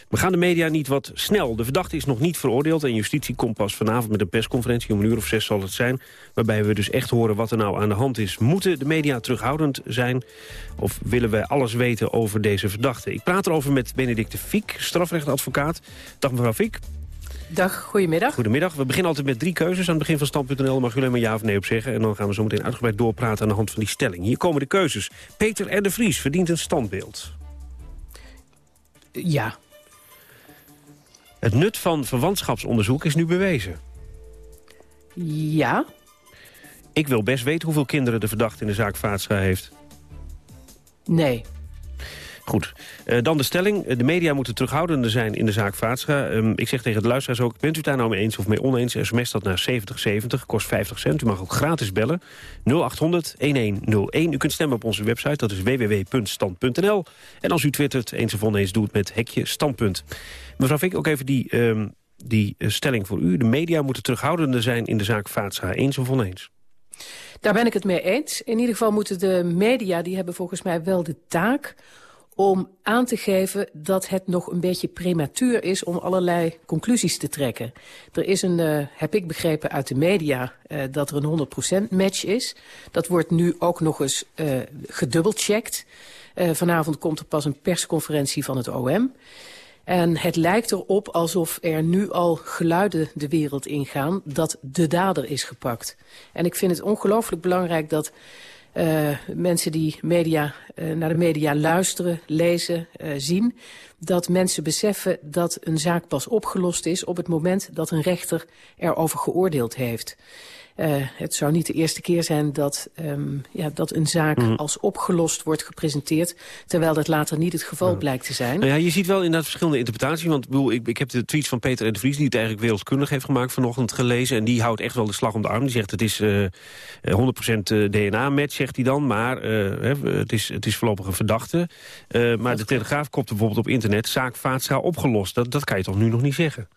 We gaan de media niet wat snel. De verdachte is nog niet veroordeeld en justitie komt pas vanavond met een persconferentie. Om een uur of zes zal het zijn. Waarbij we dus echt horen wat er nou aan de hand is. Moeten de media terughoudend zijn? Of willen we alles weten over deze verdachte? Ik praat erover met Benedicte Fiek, strafrechtadvocaat. Dag mevrouw Fiek. Dag, goedemiddag. Goedemiddag. We beginnen altijd met drie keuzes aan het begin van Stand.nl. Mag jullie alleen maar ja of nee op zeggen. En dan gaan we zo meteen uitgebreid doorpraten aan de hand van die stelling. Hier komen de keuzes. Peter R. de Vries verdient een standbeeld. Ja. Het nut van verwantschapsonderzoek is nu bewezen. Ja. Ik wil best weten hoeveel kinderen de verdachte in de zaak Vaatscha heeft. Nee. Goed, uh, dan de stelling. De media moeten terughoudender zijn in de zaak Vaatscha. Um, ik zeg tegen de luisteraars ook, bent u daar nou mee eens of mee oneens? SMS dat naar 7070, kost 50 cent. U mag ook gratis bellen. 0800-1101. U kunt stemmen op onze website, dat is www.stand.nl. En als u twittert, eens of oneens, doet met hekje standpunt. Mevrouw Vink, ook even die, um, die uh, stelling voor u. De media moeten terughoudender zijn in de zaak Vaatscha. Eens of oneens? Daar ben ik het mee eens. In ieder geval moeten de media, die hebben volgens mij wel de taak om aan te geven dat het nog een beetje prematuur is om allerlei conclusies te trekken. Er is een, uh, heb ik begrepen uit de media, uh, dat er een 100% match is. Dat wordt nu ook nog eens uh, gedubbelcheckt. vanavond komt er pas een persconferentie van het OM. En het lijkt erop alsof er nu al geluiden de wereld ingaan dat de dader is gepakt. En ik vind het ongelooflijk belangrijk dat uh, mensen die media, uh, naar de media luisteren, lezen, uh, zien... dat mensen beseffen dat een zaak pas opgelost is... op het moment dat een rechter erover geoordeeld heeft. Uh, het zou niet de eerste keer zijn dat, um, ja, dat een zaak mm. als opgelost wordt gepresenteerd... terwijl dat later niet het geval ja. blijkt te zijn. Nou ja, je ziet wel inderdaad verschillende interpretaties. Want bedoel, ik, ik heb de tweets van Peter en de Vries... die het eigenlijk wereldkundig heeft gemaakt vanochtend gelezen... en die houdt echt wel de slag om de arm. Die zegt het is uh, 100% DNA-match, zegt hij dan... maar uh, het, is, het is voorlopig een verdachte. Maar de Telegraaf kopt bijvoorbeeld op internet... zaak opgelost. Dat, dat kan je toch nu nog niet zeggen?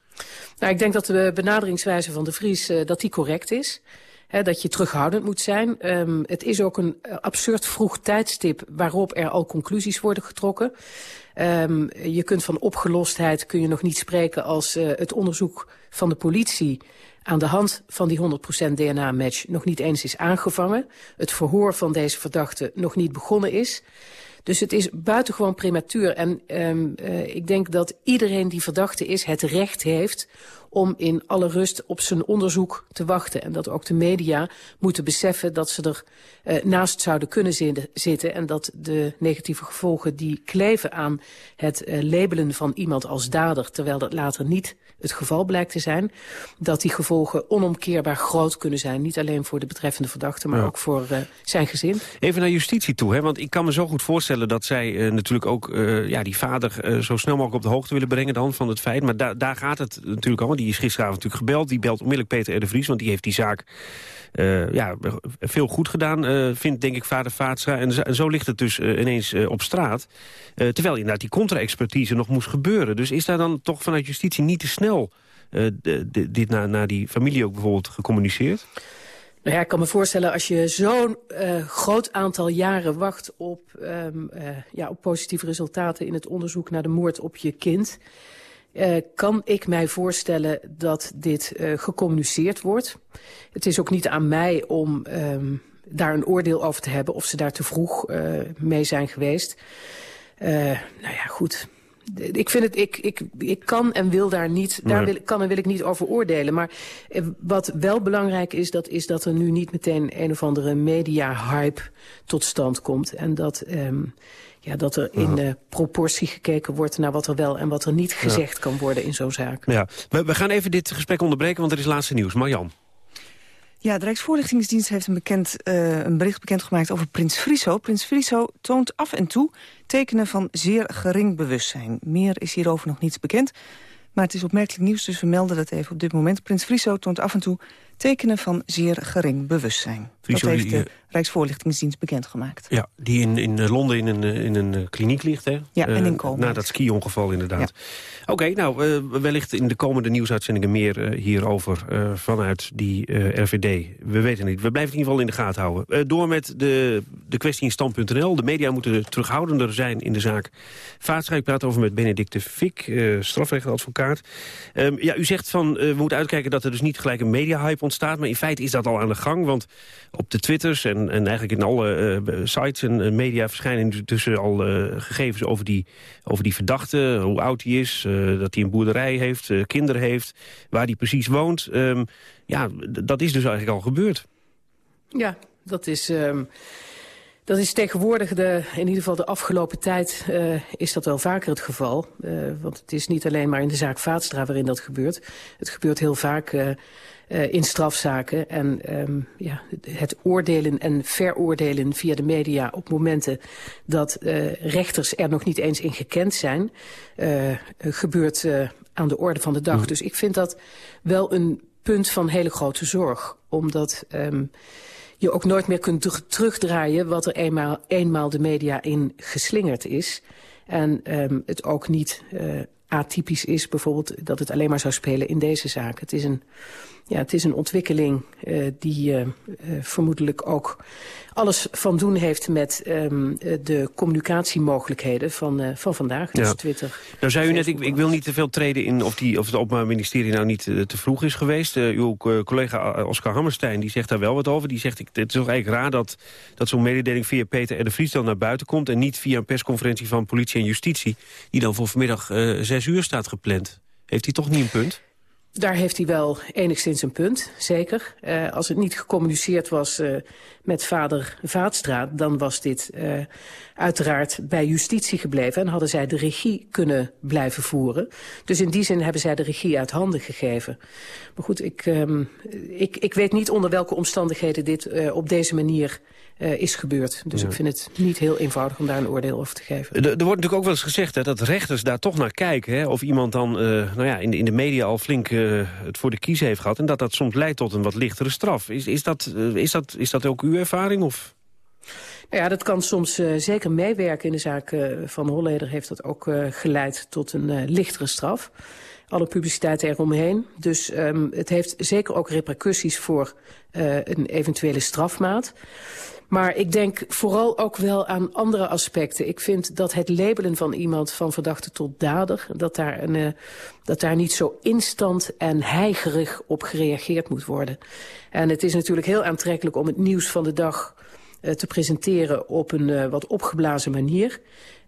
Nou, ik denk dat de benaderingswijze van de Vries uh, dat die correct is. He, dat je terughoudend moet zijn. Um, het is ook een absurd vroeg tijdstip waarop er al conclusies worden getrokken. Um, je kunt van opgelostheid kun je nog niet spreken als uh, het onderzoek van de politie aan de hand van die 100% DNA-match nog niet eens is aangevangen. Het verhoor van deze verdachte nog niet begonnen is. Dus het is buitengewoon prematuur. En um, ik denk dat iedereen die verdachte is het recht heeft om in alle rust op zijn onderzoek te wachten. En dat ook de media moeten beseffen dat ze er uh, naast zouden kunnen zitten... en dat de negatieve gevolgen die kleven aan het uh, labelen van iemand als dader... terwijl dat later niet het geval blijkt te zijn... dat die gevolgen onomkeerbaar groot kunnen zijn. Niet alleen voor de betreffende verdachte, maar ja. ook voor uh, zijn gezin. Even naar justitie toe, hè? want ik kan me zo goed voorstellen... dat zij uh, natuurlijk ook uh, ja, die vader zo snel mogelijk op de hoogte willen brengen dan van het feit. Maar da daar gaat het natuurlijk al. Die is gisteravond natuurlijk gebeld. Die belt onmiddellijk Peter de Vries, want die heeft die zaak uh, ja, veel goed gedaan, uh, vindt denk ik vader Vaatstra. En, zo ligt het dus uh, ineens op straat. terwijl inderdaad die contra-expertise nog moest gebeuren. Dus is daar dan toch vanuit justitie niet te snel dit naar, die familie ook bijvoorbeeld gecommuniceerd? Nou ja, ik kan me voorstellen als je zo'n groot aantal jaren wacht op, uh, ja, op positieve resultaten in het onderzoek naar de moord op je kind. Uh, kan ik mij voorstellen dat dit gecommuniceerd wordt. Het is ook niet aan mij om um, daar een oordeel over te hebben of ze daar te vroeg mee zijn geweest. nou ja, goed ik vind het, ik, ik, ik kan en wil daar niet, daar wil, kan en wil ik niet over oordelen. Maar wat wel belangrijk is, dat is dat er nu niet meteen een of andere media-hype tot stand komt. En dat, um, ja, dat er in de proportie gekeken wordt naar wat er wel en wat er niet gezegd kan worden in zo'n zaak. Ja. We, we gaan even dit gesprek onderbreken, want er is laatste nieuws. Marjan. Ja, de Rijksvoorlichtingsdienst heeft een, bekend, uh, een bericht bekendgemaakt over Prins Friso. Prins Friso toont af en toe tekenen van zeer gering bewustzijn. Meer is hierover nog niets bekend. Maar het is opmerkelijk nieuws, dus we melden dat even op dit moment. Prins Friso toont af en toe tekenen van zeer gering bewustzijn. Dat heeft de Rijksvoorlichtingsdienst bekendgemaakt. Ja, die in, in eh, Londen in een, eh, in een kliniek ligt, hè? Ja, en in Komen. Na dat ski-ongeval inderdaad. Oké, nou, uh, wellicht in de komende nieuwsuitzendingen meer hierover vanuit die RVD. We weten niet. We blijven in ieder geval in de gaten houden. door met de, de kwestie in stand.nl. De media moeten terughoudender zijn in de zaak. Vaatschijk praat over met Benedicte Fik, strafrechtadvocaat. Um, ja, u zegt van, we moeten uitkijken dat er dus niet gelijk een media-hype ontstaat. Maar in feite is dat al aan de gang, want op de Twitters en, en eigenlijk in alle sites en media verschijnen intussen al gegevens over die, over die verdachte, hoe oud hij is uh, dat hij een boerderij heeft, kinderen heeft, waar hij precies woont. Um, ja, dat is dus eigenlijk al gebeurd. Ja, dat is... Um... Dat is tegenwoordig, de, in ieder geval de afgelopen tijd, is dat wel vaker het geval. Want het is niet alleen maar in de zaak Vaatstra waarin dat gebeurt. Het gebeurt heel vaak uh, in strafzaken. En um, ja, het oordelen en veroordelen via de media op momenten dat uh, rechters er nog niet eens in gekend zijn, uh, gebeurt aan de orde van de dag. Mm. Dus ik vind dat wel een punt van hele grote zorg. Omdat um, je ook nooit meer kunt terugdraaien wat er eenmaal, eenmaal de media in geslingerd is. En um, het ook niet atypisch is bijvoorbeeld dat het alleen maar zou spelen in deze zaak. Het is een ja, het is een ontwikkeling uh, die uh, uh, vermoedelijk ook alles van doen heeft met um, de communicatiemogelijkheden van, van vandaag, dus ja. Twitter. Nou zei u net, ik, ik, wil niet te veel treden in of, die, of het Openbaar Ministerie nou niet te vroeg is geweest. uw collega Oscar Hammerstein die zegt daar wel wat over. Die zegt, ik, het is toch eigenlijk raar dat, dat zo'n mededeling via Peter R. de Vries dan naar buiten komt... en niet via een persconferentie van politie en justitie... die dan voor vanmiddag zes uur staat gepland. Heeft hij toch niet een punt? Daar heeft hij wel enigszins een punt, zeker. Uh, als het niet gecommuniceerd was uh, met vader Vaatstra... dan was dit uh, uiteraard bij justitie gebleven... en hadden zij de regie kunnen blijven voeren. Dus in die zin hebben zij de regie uit handen gegeven. Maar goed, ik, um, ik, ik weet niet onder welke omstandigheden dit op deze manier uh, is gebeurd. Dus ja. ik vind het niet heel eenvoudig om daar een oordeel over te geven. Er, er wordt natuurlijk ook wel eens gezegd hè, dat rechters daar toch naar kijken... Hè, of iemand dan uh, nou ja, in, de, in de media al flink uh, het voor de kiezen heeft gehad... en dat dat soms leidt tot een wat lichtere straf. Is, is, dat, is, dat, is dat ook uw ervaring? Of? Nou ja, dat kan soms uh, zeker meewerken. In de zaak uh, van Holleder heeft dat ook uh, geleid tot een lichtere straf. Alle publiciteit eromheen. Dus um, het heeft zeker ook repercussies voor een eventuele strafmaat. Maar ik denk vooral ook wel aan andere aspecten. Ik vind dat het labelen van iemand van verdachte tot dader... dat daar, een, uh, dat daar niet zo instant en heigerig op gereageerd moet worden. En het is natuurlijk heel aantrekkelijk om het nieuws van de dag... Uh, te presenteren op een uh, wat opgeblazen manier.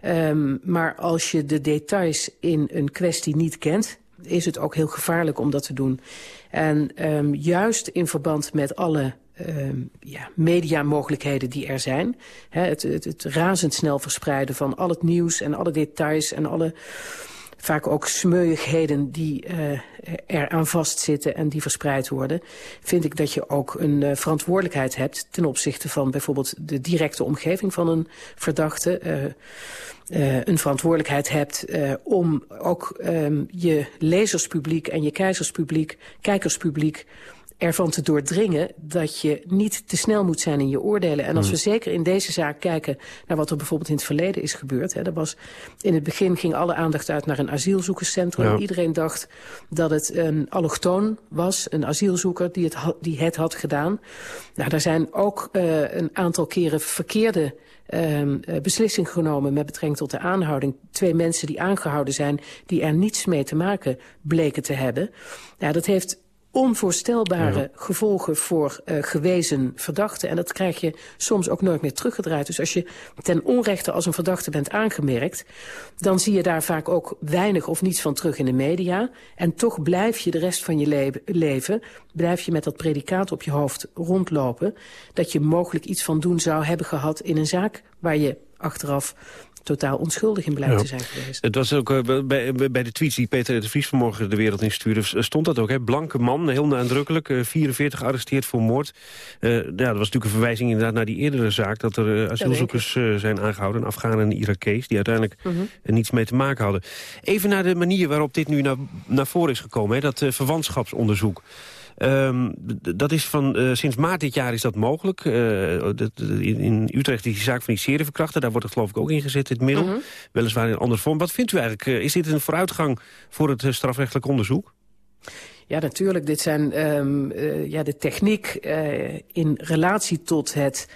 Um, maar als je de details in een kwestie niet kent is het ook heel gevaarlijk om dat te doen. En um, juist in verband met alle um, ja, mediamogelijkheden die er zijn. Hè, het, het, razendsnel verspreiden van al het nieuws en alle details en alle vaak ook smeuigheden die uh, er aan vastzitten en die verspreid worden, vind ik dat je ook een uh, verantwoordelijkheid hebt ten opzichte van bijvoorbeeld de directe omgeving van een verdachte. Uh, uh, een verantwoordelijkheid hebt uh, om ook um, je lezerspubliek en je keizerspubliek, kijkerspubliek ervan te doordringen dat je niet te snel moet zijn in je oordelen. En als we zeker in deze zaak kijken naar wat er bijvoorbeeld in het verleden is gebeurd. Hè, er was, in het begin ging alle aandacht uit naar een asielzoekerscentrum. Ja. Iedereen dacht dat het een allochtoon was, een asielzoeker die het, die het had gedaan. Nou, daar zijn ook uh, een aantal keren verkeerde Um, beslissing genomen met betrekking tot de aanhouding. Twee mensen die aangehouden zijn die er niets mee te maken bleken te hebben. Ja, dat heeft onvoorstelbare ja. gevolgen voor uh, gewezen verdachten. En dat krijg je soms ook nooit meer teruggedraaid. Dus als je ten onrechte als een verdachte bent aangemerkt... dan zie je daar vaak ook weinig of niets van terug in de media. En toch blijf je de rest van je le leven... blijf je met dat predicaat op je hoofd rondlopen... dat je mogelijk iets van doen zou hebben gehad in een zaak... waar je achteraf totaal onschuldig in blijkt ja. te zijn geweest. Het was ook uh, bij, bij de tweets die Peter de Vries vanmorgen de wereld instuurde... stond dat ook, hè? Blanke man, heel nadrukkelijk, uh, 44 gearresteerd voor moord. Ja, dat was natuurlijk een verwijzing inderdaad naar die eerdere zaak... dat er asielzoekers zijn aangehouden, Afghanen en Irakees... die uiteindelijk mm -hmm. niets mee te maken hadden. Even naar de manier waarop dit nu naar, naar voren is gekomen, hè? dat verwantschapsonderzoek. Um, dat is van, uh, sinds maart dit jaar is dat mogelijk. Uh, dat, in, Utrecht is die zaak van die serieverkrachten. Daar wordt het geloof ik ook ingezet, dit middel. Mm -hmm. Weliswaar in een andere vorm. Wat vindt u eigenlijk? Uh, is dit een vooruitgang voor het strafrechtelijk onderzoek? Ja, natuurlijk. Dit zijn um, ja, de techniek in relatie tot het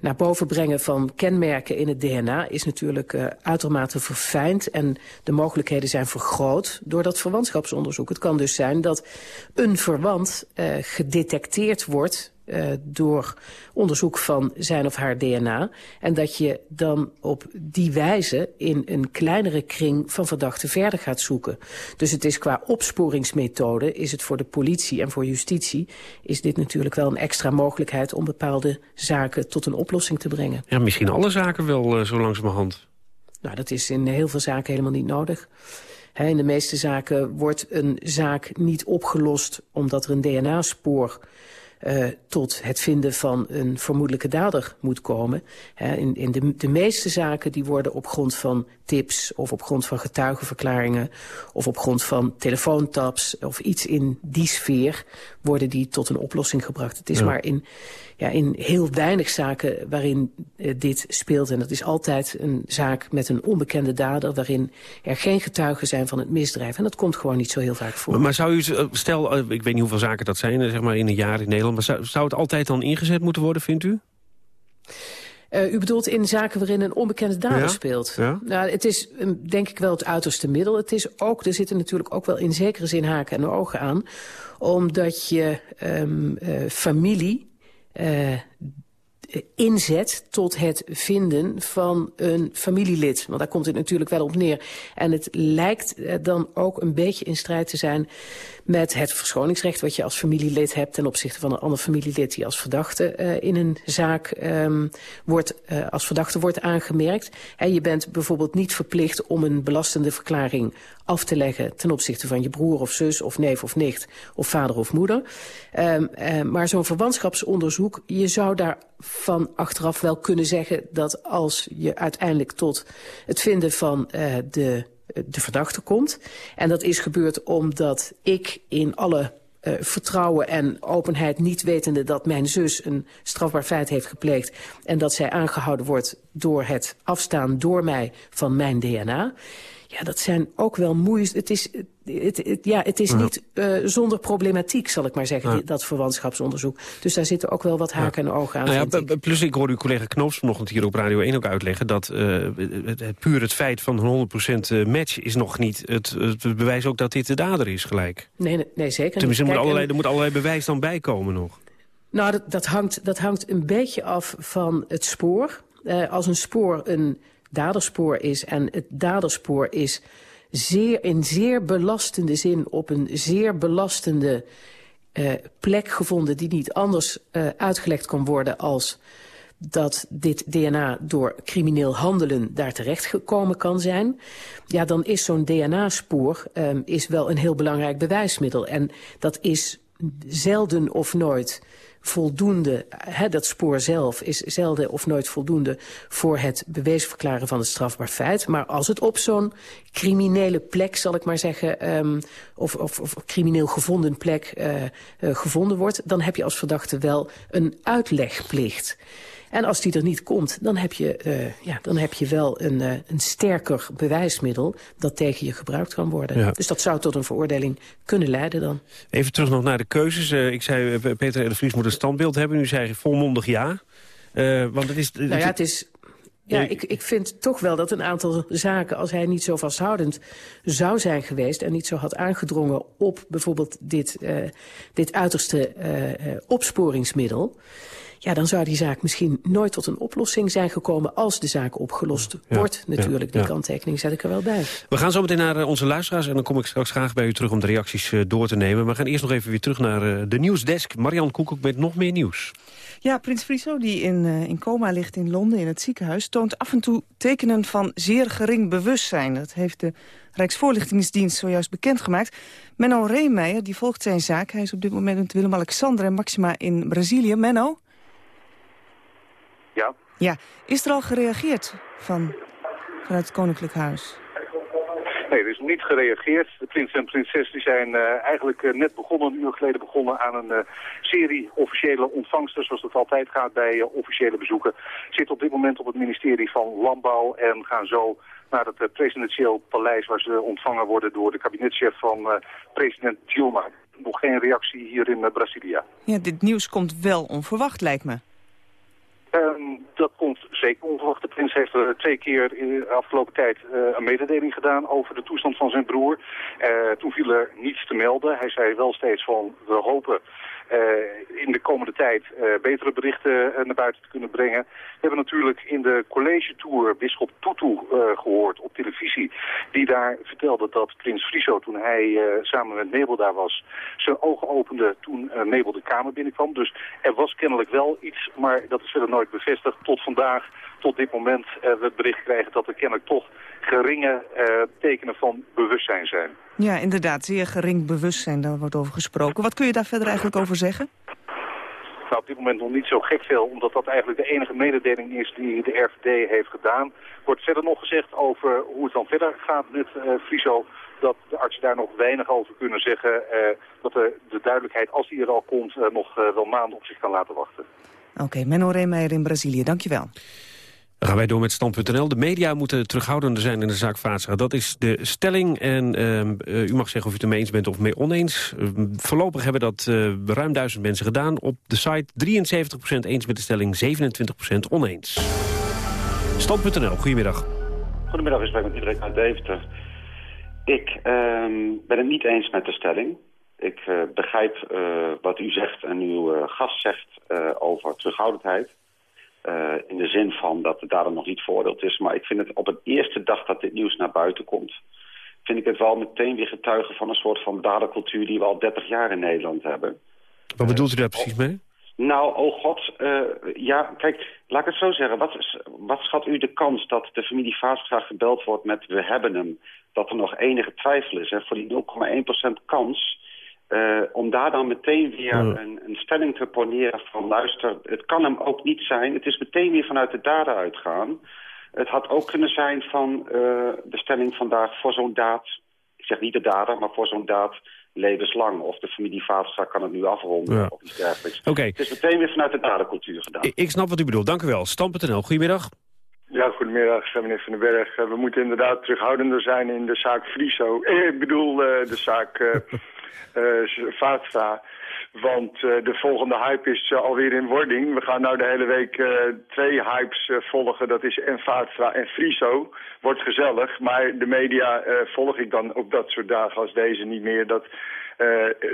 naar boven brengen van kenmerken in het DNA is natuurlijk uh, uitermate verfijnd en de mogelijkheden zijn vergroot door dat verwantschapsonderzoek. Het kan dus zijn dat een verwant uh, gedetecteerd wordt uh, door onderzoek van zijn of haar DNA. En dat je dan op die wijze in een kleinere kring van verdachten verder gaat zoeken. Dus het is qua opsporingsmethode, is het voor de politie en voor justitie... is dit natuurlijk wel een extra mogelijkheid om bepaalde zaken tot een oplossing te brengen. Ja, misschien alle zaken wel uh, zo langzamerhand. Nou, dat is in heel veel zaken helemaal niet nodig. He, in de meeste zaken wordt een zaak niet opgelost omdat er een DNA-spoor uh, tot het vinden van een vermoedelijke dader moet komen. He, in in de, de meeste zaken die worden op grond van tips of op grond van getuigenverklaringen of op grond van telefoontaps of iets in die sfeer worden die tot een oplossing gebracht. Het is ja. maar in, ja, in heel weinig zaken waarin uh, dit speelt. En dat is altijd een zaak met een onbekende dader... waarin er geen getuigen zijn van het misdrijf. En dat komt gewoon niet zo heel vaak voor. Maar, maar zou u, stel, ik weet niet hoeveel zaken dat zijn zeg maar in een jaar in Nederland... maar zou, zou het altijd dan ingezet moeten worden, vindt u? Uh, u bedoelt in zaken waarin een onbekende dader ja? speelt? Ja? Nou, het is um, denk ik wel het uiterste middel. Het is ook, er zitten natuurlijk ook wel in zekere zin haken en ogen aan. Omdat je um, uh, familie uh, inzet tot het vinden van een familielid. Want daar komt het natuurlijk wel op neer. En het lijkt dan ook een beetje in strijd te zijn met het verschoningsrecht wat je als familielid hebt ten opzichte van een ander familielid die als verdachte uh, in een zaak um, wordt, uh, als verdachte wordt aangemerkt. En je bent bijvoorbeeld niet verplicht om een belastende verklaring af te leggen ten opzichte van je broer of zus of neef of nicht of vader of moeder. Um, uh, maar zo'n verwantschapsonderzoek, je zou daarvan achteraf wel kunnen zeggen dat als je uiteindelijk tot het vinden van uh, de de verdachte komt. En dat is gebeurd omdat ik in alle uh, vertrouwen en openheid niet wetende dat mijn zus een strafbaar feit heeft gepleegd en dat zij aangehouden wordt door het afstaan door mij van mijn DNA. Ja, dat zijn ook wel moeilijk. Het is, het, het, ja, het is niet uh, zonder problematiek, zal ik maar zeggen, ja. die, dat verwantschapsonderzoek. Dus daar zitten ook wel wat haken en ogen aan. Nou ja, ik. Plus ik hoorde uw collega Knoops vanochtend hier op Radio 1 ook uitleggen... dat uh, het, puur het feit van 100% match is nog niet het, het bewijs ook dat dit de dader is gelijk. Nee, nee, nee zeker Tenminste, niet. Kijk, moet allerlei, er moet allerlei bewijs dan bijkomen nog. Nou, dat, dat, hangt, dat hangt een beetje af van het spoor. Uh, als een spoor een daderspoor is en het daderspoor is zeer, in zeer belastende zin op een zeer belastende uh, plek gevonden die niet anders uh, uitgelegd kan worden als dat dit DNA door crimineel handelen daar terecht gekomen kan zijn... ja, dan is zo'n DNA-spoor um, is wel een heel belangrijk bewijsmiddel. En dat is zelden of nooit voldoende, hè, dat spoor zelf is zelden of nooit voldoende voor het bewezen verklaren van het strafbaar feit. Maar als het op zo'n criminele plek, zal ik maar zeggen, um, of, of, of crimineel gevonden plek uh, gevonden wordt, dan heb je als verdachte wel een uitlegplicht. En als die er niet komt, dan heb je, uh, ja, dan heb je wel een, uh, een sterker bewijsmiddel... dat tegen je gebruikt kan worden. Ja. Dus dat zou tot een veroordeling kunnen leiden dan. Even terug nog naar de keuzes. Uh, ik zei, Peter de Vries moet een standbeeld hebben. Nu zei volmondig ja. want het is... Nou ja, het is... Ja, ik, ik vind toch wel dat een aantal zaken, als hij niet zo vasthoudend zou zijn geweest... en niet zo had aangedrongen op bijvoorbeeld dit, uh, dit uiterste uh, opsporingsmiddel ja, dan zou die zaak misschien nooit tot een oplossing zijn gekomen... als de zaak opgelost wordt natuurlijk. Die kanttekening zet ik er wel bij. We gaan zo meteen naar onze luisteraars... en dan kom ik straks graag bij u terug om de reacties door te nemen. Maar we gaan eerst nog even weer terug naar de nieuwsdesk. Marian Koekoek met nog meer nieuws. Ja, Prins Friso, die in, in coma ligt in Londen in het ziekenhuis... toont af en toe tekenen van zeer gering bewustzijn. Dat heeft de Rijksvoorlichtingsdienst zojuist bekendgemaakt. Menno Reemeijer die volgt zijn zaak. Hij is op dit moment met Willem-Alexander en Maxima in Brazilië. Menno? Ja. Ja. Is er al gereageerd van, vanuit het Koninklijk Huis? Niet gereageerd. De prins en prinses die zijn uh, eigenlijk uh, net begonnen, een uur geleden begonnen aan een uh, serie officiële ontvangsten, zoals dat altijd gaat bij officiële bezoeken. Zitten op dit moment op het ministerie van Landbouw en gaan zo naar het presidentieel paleis waar ze ontvangen worden door de kabinetchef van president Dilma. Nog geen reactie hier in Brasilia. Ja, dit nieuws komt wel onverwacht, lijkt me. Um, dat komt zeker onverwacht. De prins heeft er twee keer in de afgelopen tijd uh, een mededeling gedaan over de toestand van zijn broer. Uh, toen viel er niets te melden. Hij zei wel steeds van, we hopen in de komende tijd uh, betere berichten uh, naar buiten te kunnen brengen. We hebben natuurlijk in de college tour Bisschop Tutu gehoord op televisie. Die daar vertelde dat prins Friso toen hij samen met Nebel daar was zijn ogen opende toen Nebel de kamer binnenkwam. Dus er was kennelijk wel iets, maar dat is verder nooit bevestigd. Tot vandaag, tot dit moment we het bericht krijgen dat er kennelijk toch geringe tekenen van bewustzijn zijn. Ja, inderdaad. Zeer gering bewustzijn, daar wordt over gesproken. Wat kun je daar verder eigenlijk over zeggen? Nou, op dit moment nog niet zo gek veel, omdat dat eigenlijk de enige mededeling is die de RVD heeft gedaan. Wordt verder nog gezegd over hoe het dan verder gaat met uh, Friso, dat de artsen daar nog weinig over kunnen zeggen. Uh, dat de, de, duidelijkheid, als die er al komt, uh, nog wel maanden op zich kan laten wachten. Oké, okay, Menno in Brazilië, dankjewel. Dan gaan wij door met Stand.nl. De media moeten terughoudender zijn in de zaak Vaatstra. Dat is de stelling en uh, u mag zeggen of u het ermee eens bent of mee oneens. Uh, voorlopig hebben dat uh, ruim duizend mensen gedaan. Op de site 73% eens met de stelling, 27% oneens. Stand.nl, goedemiddag. Goedemiddag, ik spreek met iedereen uit Deventer. Ik ehm, ben het niet eens met de stelling. Ik begrijp wat u zegt en uw gast zegt over terughoudendheid. Uh, in de zin van dat het daarom nog niet veroordeeld is. Maar ik vind het op het eerste dag dat dit nieuws naar buiten komt... vind ik het wel meteen weer getuigen van een soort van dadercultuur... die we al 30 jaar in Nederland hebben. Wat bedoelt u daar precies mee? Nou, oh god, uh, ja, kijk, laat ik het zo zeggen. Wat, wat schat u de kans dat de familie Vaatstra gebeld wordt met we hebben hem... dat er nog enige twijfel is, hè, voor die 0,1% kans... Uh, om daar dan meteen weer ja. een, een, stelling te poneren van... luister, het kan hem ook niet zijn. Het is meteen weer vanuit de dader uitgaan. Het had ook kunnen zijn van uh, de stelling vandaag voor zo'n daad... ik zeg niet de dader, maar voor zo'n daad levenslang. Of de familie Vaatstra kan het nu afronden ja. of iets dergelijks. Okay. Het is meteen weer vanuit de dadercultuur gedaan. Ik, ik snap wat u bedoelt. Dank u wel. Stam.nl, goedemiddag. Ja, goedemiddag, meneer Van den Berg. We moeten inderdaad terughoudender zijn in de zaak Friso. Eh, ik bedoel uh, de zaak... Uh. Want uh, de volgende hype is uh, alweer in wording. We gaan nou de hele week twee hypes volgen. Dat is en en Friso. Wordt gezellig. Maar de media volg ik dan op dat soort dagen als deze niet meer. Dat,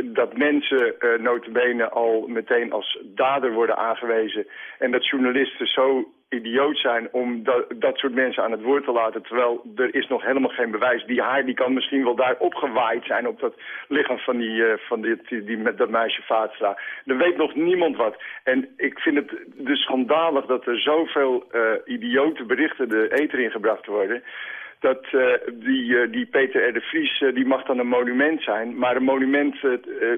dat mensen notabene al meteen als dader worden aangewezen. En dat journalisten zo idioot zijn om dat, dat soort mensen aan het woord te laten. Terwijl er is nog helemaal geen bewijs. Die haar die kan misschien wel daar opgewaaid zijn op dat lichaam van, die, eh, van die, die, met dat meisje Vaatstra. Er weet nog niemand wat. En ik vind het dus schandalig dat er zoveel eh idiote berichten de eter ingebracht worden dat eh, die, eh, die Peter R. de Vries, eh, die mag dan een monument zijn. Maar een monument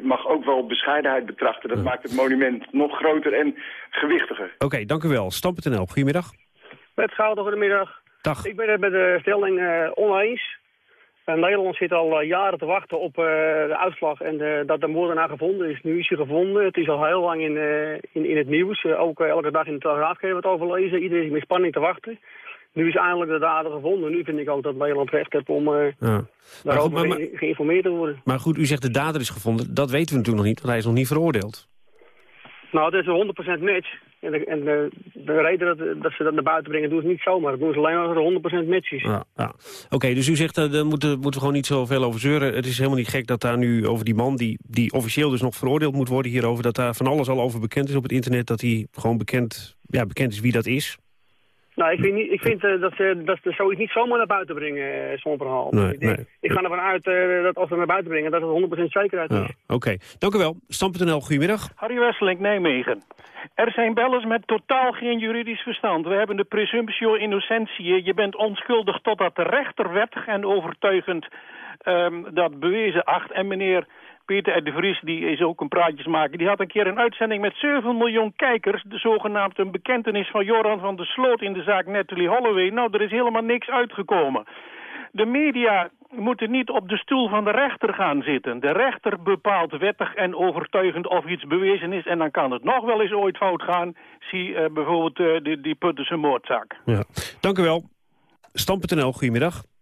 mag ook wel bescheidenheid betrachten. Dat maakt het monument nog groter en gewichtiger. Oké, dank u wel. Stam.nl, goedemiddag. Met Schouten, goedemiddag. Dag. Ik ben het met de stelling eh, oneens. Nederland zit al jaren te wachten op eh, de uitslag en eh, dat de moordenaar gevonden is. Nu is hij gevonden. Het is al heel lang in, eh, in, in het nieuws. Ook elke dag in de Telegraaf kun je wat over lezen. Iedereen is met spanning te wachten. Nu is eindelijk de dader gevonden. Nu vind ik ook dat Nederland recht heeft om eh, Ja. Maar, goed, maar, maar, geïnformeerd te worden. maar goed, u zegt de dader is gevonden. Dat weten we natuurlijk nog niet, want hij is nog niet veroordeeld. Nou, het is een 100% match. En, de, en de, de reden dat, dat ze dat naar buiten brengen, doen ze niet zomaar. Dat doen ze alleen als er 100% match is. Ja, ja. Oké, dus u zegt, eh, daar moeten, moeten we gewoon niet zoveel over zeuren. Het is helemaal niet gek dat daar nu over die man... Die, die officieel dus nog veroordeeld moet worden hierover... dat daar van alles al over bekend is op het internet... dat hij gewoon bekend, ja, bekend is wie dat is. Nou, ik vind, niet, ik vind eh, dat, ze, dat ze zoiets niet zomaar naar buiten brengen, eh, zo'n verhaal. Nee, ik, denk- nee. ik ga ervan uit eh, dat als ze naar buiten brengen, dat het 100% zekerheid is. Ja, Oké, dank u wel. Stam.nl, goedemiddag. Harry Wesseling, Nijmegen. Er zijn bellers met totaal geen juridisch verstand. We hebben de presumptio innocentiae. Je bent onschuldig totdat de rechter wettig en overtuigend ehm, dat bewezen acht. En meneer Peter R. de Vries, die is ook een praatjesmaker... die had een keer een uitzending met 7 miljoen kijkers... de zogenaamde een bekentenis van Joran van der Sloot in de zaak Natalie Holloway. Nou, er is helemaal niks uitgekomen. De media moeten niet op de stoel van de rechter gaan zitten. De rechter bepaalt wettig en overtuigend of iets bewezen is... en dan kan het nog wel eens ooit fout gaan. Zie eh, bijvoorbeeld eh, die, die Puttense moordzaak. Ja. Dank u wel. Stam.nl, goedemiddag.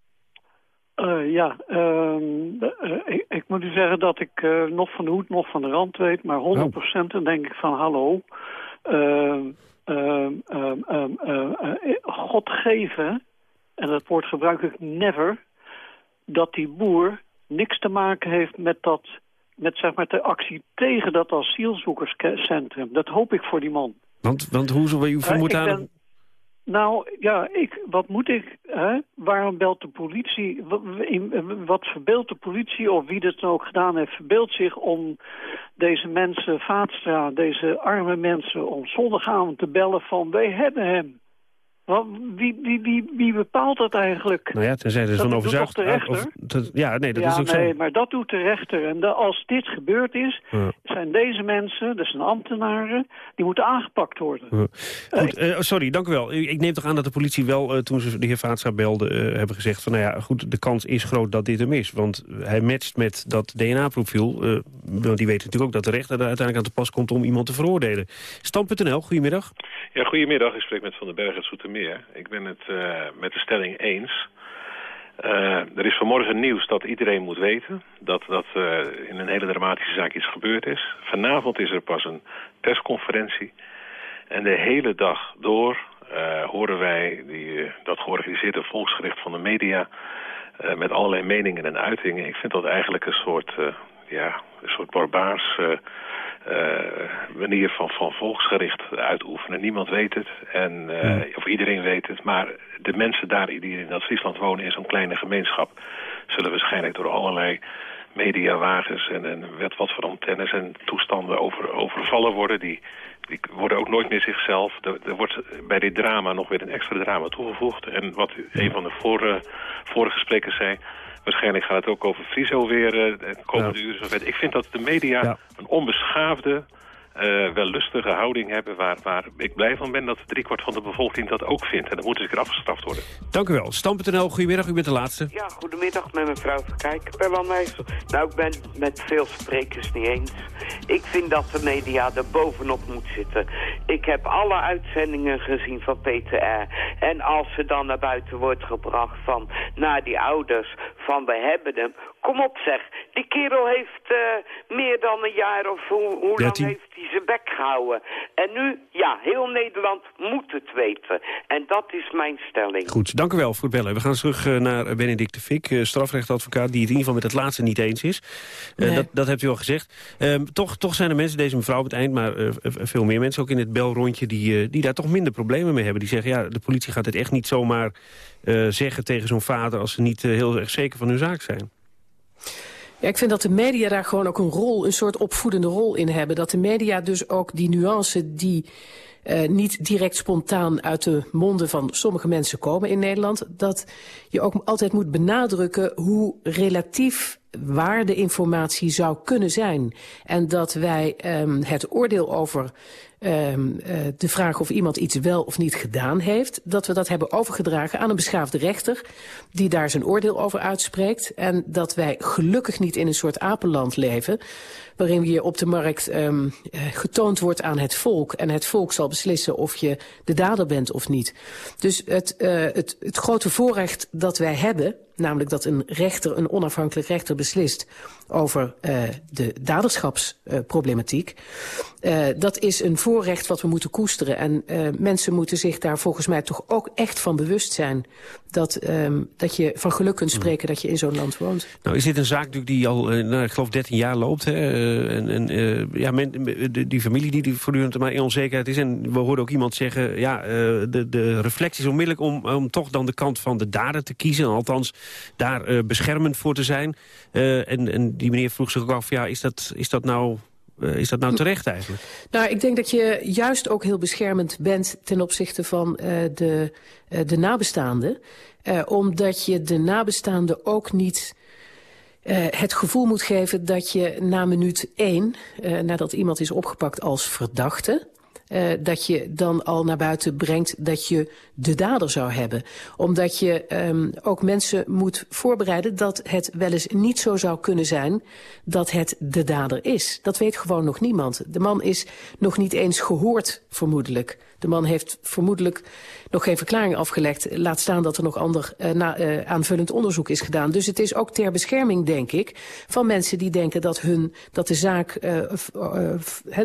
Eh, ja, ehm, eh, ik, ik moet u zeggen dat ik eh, nog van de hoed, nog van de rand weet. Maar 100% dan denk ik van hallo. Ehm, ehm, ehm, ehm, ehm, eh, God geven, en dat woord gebruik ik never... dat die boer niks te maken heeft met dat... met zeg maar de actie tegen dat asielzoekerscentrum. Dat hoop ik voor die man. Want, want hoe zou u Eh, vermoedt aan... Nou, ja, ik, wat moet ik? Hè? Waarom belt de politie? Wat, wat verbeeldt de politie, of wie dat ook gedaan heeft... verbeeldt zich om deze mensen, Vaatstra, deze arme mensen... om zondagavond te bellen van, wij hebben hem. Wat, wie, wie, wie, wie bepaalt dat eigenlijk? Nou ja, tenzij er Dat van doet overtuigd... toch de rechter? of- dat- ja, nee, dat ja, is ook nee, zo. maar dat doet de rechter. En de- als dit gebeurd is, Ja. zijn deze mensen, dat zijn ambtenaren... die moeten aangepakt worden. Ja. Goed, eh, sorry, dank u wel. Ik neem toch aan dat de politie wel, eh, toen ze de heer Vaatstra belde... eh, hebben gezegd van, nou ja, goed, de kans is groot dat dit hem is. Want hij matcht met dat DNA-profiel. eh, want die weet natuurlijk ook dat de rechter er uiteindelijk aan te pas komt... om iemand te veroordelen. Stam.nl, goedemiddag. Ja, goedemiddag. Ik spreek met Van den Berg uit Ik ben het eh, met de stelling eens. Eh, er is vanmorgen nieuws dat iedereen moet weten dat, dat eh, in een hele dramatische zaak iets gebeurd is. Vanavond is er pas een persconferentie. En de hele dag door horen wij die, dat georganiseerde volksgericht van de media... met allerlei meningen en uitingen. Ik vind dat eigenlijk een soort, ja, een soort barbaars... eh, manier van, van volksgericht uitoefenen. Niemand weet het, en, eh, of iedereen weet het. Maar de mensen daar die in dat Friesland wonen in zo'n kleine gemeenschap... zullen waarschijnlijk door allerlei mediawagens en, en wat, wat voor antennes en toestanden over, overvallen worden. Die, die worden ook nooit meer zichzelf. Er, er wordt bij dit drama nog weer een extra drama toegevoegd. En wat een van de vorige, vorige sprekers zei... Waarschijnlijk gaat het ook over Friso weer eh, de komende uren. Zo verder. Ik vind dat de media een onbeschaafde, eh wel lustige houding hebben... Waar, waar ik blij van ben dat driekwart van de bevolking dat ook vindt. En dan moet ze keer afgestraft worden. Dank u wel. Stam.nl, goedemiddag, u bent de laatste. Ja, goedemiddag met mevrouw Verkijk. Per. Nou, ik ben het met veel sprekers niet eens. Ik vind dat de media er bovenop moet zitten. Ik heb alle uitzendingen gezien van PTR. En als ze dan naar buiten wordt gebracht van... naar die ouders van we hebben hem. Kom op zeg, die kerel heeft eh, meer dan een jaar of hoe, hoe lang heeft hij zijn bek gehouden. En nu, ja, heel Nederland moet het weten. En dat is mijn stelling. Goed, dank u wel voor het bellen. We gaan terug eh, naar Benedict de Fik, eh, strafrechtadvocaat... die het in ieder geval met het laatste niet eens is. Eh, dat, dat hebt u al gezegd. Ehm, toch, toch zijn er mensen, deze mevrouw op het eind... maar eh, veel meer mensen ook in het belrondje... Die, die daar toch minder problemen mee hebben. Die zeggen, ja, de politie gaat het echt niet zomaar eh, zeggen tegen zo'n vader... als ze niet heel erg zeker van hun zaak zijn. Ja, ik vind dat de media daar gewoon ook een rol, een soort opvoedende rol in hebben. Dat de media dus ook die nuance die eh, niet direct spontaan uit de monden van sommige mensen komen in Nederland, dat je ook altijd moet benadrukken hoe relatief waar de informatie zou kunnen zijn. En dat wij ehm, het oordeel over ehm, eh, de vraag of iemand iets wel of niet gedaan heeft, dat we dat hebben overgedragen aan een beschaafde rechter die daar zijn oordeel over uitspreekt. En dat wij gelukkig niet in een soort apenland leven waarin je op de markt ehm, eh, getoond wordt aan het volk en het volk zal beslissen of je de dader bent of niet. Dus het, eh, het, het grote voorrecht dat wij hebben, namelijk dat een rechter, een onafhankelijk rechter beslist over eh, de daderschapsproblematiek, eh, dat is een voorrecht wat we moeten koesteren. En eh, mensen moeten zich daar volgens mij toch ook echt van bewust zijn dat, ehm, dat je van geluk kunt spreken dat je in zo'n land woont. Nou, is dit een zaak die al, nou, ik geloof, 13 jaar loopt. Hè? En ja, die familie die, voortdurend maar in onzekerheid is. En we hoorden ook iemand zeggen, ja, de, de reflectie is onmiddellijk om, om toch dan de kant van de dader te kiezen. Althans, daar eh, beschermend voor te zijn. Eh, en, en die meneer vroeg zich ook af, ja, is dat, is dat nou... eh, is dat nou terecht eigenlijk? Nou, ik denk dat je juist ook heel beschermend bent ten opzichte van de, de nabestaanden. Omdat je de nabestaanden ook niet het gevoel moet geven dat je na minuut één, nadat iemand is opgepakt als verdachte... eh, dat je dan al naar buiten brengt dat je de dader zou hebben. Omdat je ehm, ook mensen moet voorbereiden dat het wel eens niet zo zou kunnen zijn dat het de dader is. Dat weet gewoon nog niemand. De man is nog niet eens gehoord, vermoedelijk. De man heeft vermoedelijk nog geen verklaring afgelegd. Laat staan dat er nog ander eh, na, eh, aanvullend onderzoek is gedaan. Dus het is ook ter bescherming, denk ik, van mensen die denken dat, hun, dat de zaak, eh,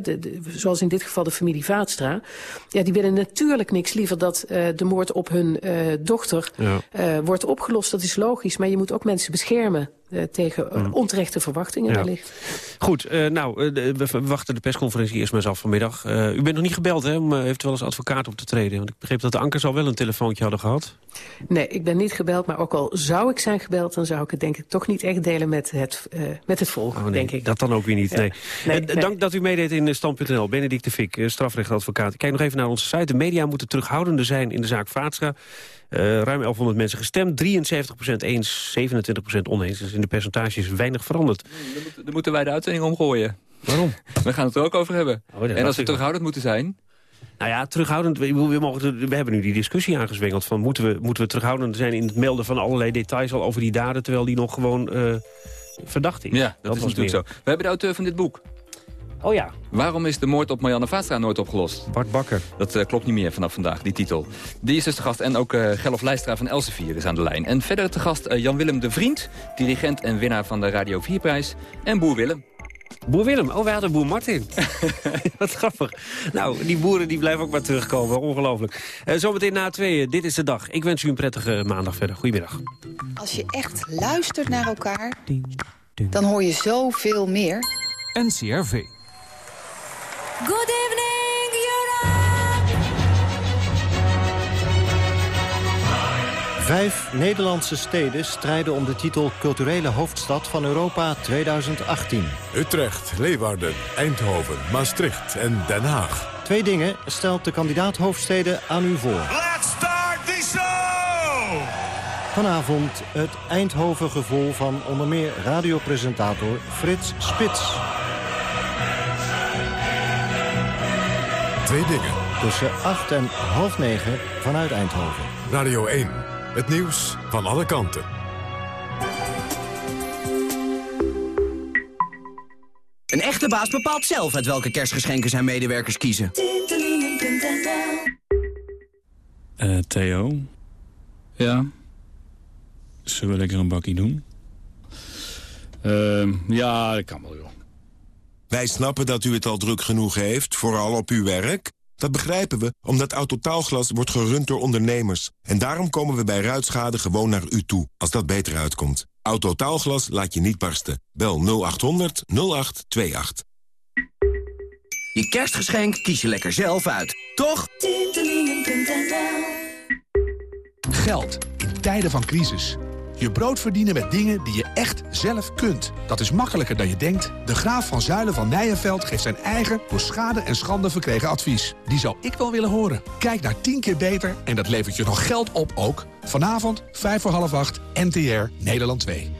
de- de- zoals in dit geval de familie Vaatstra, ja, die willen natuurlijk niks liever dat de moord op hun dochter Ja. wordt opgelost. Dat is logisch, maar je moet ook mensen beschermen tegen eh, onterechte verwachtingen Ja. wellicht. Goed, eh, nou, eh, we wachten de persconferentie eerst maar eens af vanmiddag. Eh, u bent nog niet gebeld hè, om eh, eventueel als advocaat op te treden. Want ik begreep dat de ankers al wel een telefoontje hadden gehad. Nee, ik ben niet gebeld, maar ook al zou ik zijn gebeld... dan zou ik het denk ik toch niet echt delen met het, eh, met het volk, Oh, nee, denk ik. Dat dan ook weer niet, Ja. nee. Nee, Eh, nee. Dank dat u meedeed in eh, Stand.nl. Benedict de Vik, eh, strafrechtadvocaat. Kijk nog even naar onze site. De media moeten terughoudender zijn in de zaak Vaatstra. Eh, ruim 1100 mensen gestemd. 73% eens, 27% oneens. Dus in de percentages weinig veranderd. Dan moeten wij de uitzending omgooien. Waarom? We gaan het er ook over hebben. Oh, en als we ik terughoudend moeten zijn... Nou ja, terughoudend. We, we, mogen, we hebben nu die discussie aangezwengeld. Van moeten, we, moeten we terughoudend zijn in het melden van allerlei details al over die daden... terwijl die nog gewoon eh, verdacht is. Ja, dat, is natuurlijk meer. zo. We hebben de auteur van dit boek. Oh ja. Waarom is de moord op Marianne Vaatstra nooit opgelost? Bart Bakker. Dat eh, klopt niet meer vanaf vandaag, die titel. Die is dus de gast. En ook eh Gerlof Leistra van Elsevier is aan de lijn. En verder te gast eh, Jan-Willem de Vriend, dirigent en winnaar van de Radio 4-prijs. En Boer Willem. Boer Willem, oh, wij hadden boer Martin. Wat grappig. Nou, die boeren die blijven ook maar terugkomen. Ongelooflijk. Eh, zometeen na tweeën, dit is de dag. Ik wens u een prettige maandag verder. Goedemiddag. Als je echt luistert naar elkaar, dan hoor je zoveel meer. NCRV. Good evening, Vijf Nederlandse steden strijden om de titel Culturele Hoofdstad van Europa 2018. Utrecht, Leeuwarden, Eindhoven, Maastricht en Den Haag. Twee dingen stelt de kandidaat hoofdsteden aan u voor. Let's start the show! Vanavond het Eindhoven gevoel van onder meer radiopresentator Frits Spits. Twee dingen. Tussen 8 en half negen vanuit Eindhoven. Radio 1. Het nieuws van alle kanten. Een echte baas bepaalt zelf uit welke kerstgeschenken zijn medewerkers kiezen. Eh, Theo? Ja? Zullen we lekker een bakkie doen? Ehm, ja, dat kan wel, joh. Wij snappen dat u het al druk genoeg heeft, vooral op uw werk. Dat begrijpen we, omdat Autotaalglas wordt gerund door ondernemers. En daarom komen we bij ruitschade gewoon naar u toe, als dat beter uitkomt. Autotaalglas laat je niet barsten. Bel 0800 0828. Je kerstgeschenk kies je lekker zelf uit, toch? Geld in tijden van crisis. Je brood verdienen met dingen die je echt zelf kunt. Dat is makkelijker dan je denkt. De Graaf van Zuilen van Nijenveld geeft zijn eigen... door schade en schande verkregen advies. Die zou ik wel willen horen. Kijk naar 10 keer beter en dat levert je nog geld op ook. Vanavond, 5 voor half 8, NTR, Nederland 2.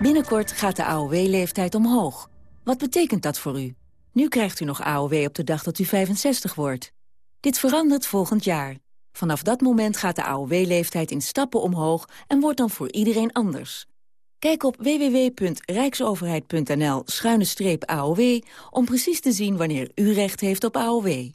Binnenkort gaat de AOW-leeftijd omhoog. Wat betekent dat voor u? Nu krijgt u nog AOW op de dag dat u 65 wordt. Dit verandert volgend jaar. Vanaf dat moment gaat de AOW-leeftijd in stappen omhoog en wordt dan voor iedereen anders. Kijk op www.rijksoverheid.nl-aow om precies te zien wanneer u recht heeft op AOW.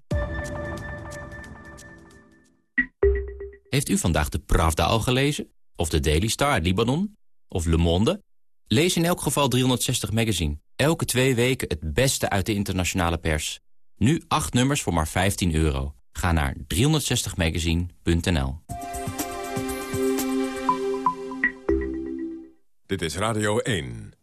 Heeft u vandaag de Pravda al gelezen? Of de Daily Star uit Libanon? Of Le Monde? Lees in elk geval 360 Magazine. Elke twee weken het beste uit de internationale pers. Nu acht nummers voor maar 15 euro. Ga naar 360magazine.nl. Dit is Radio 1.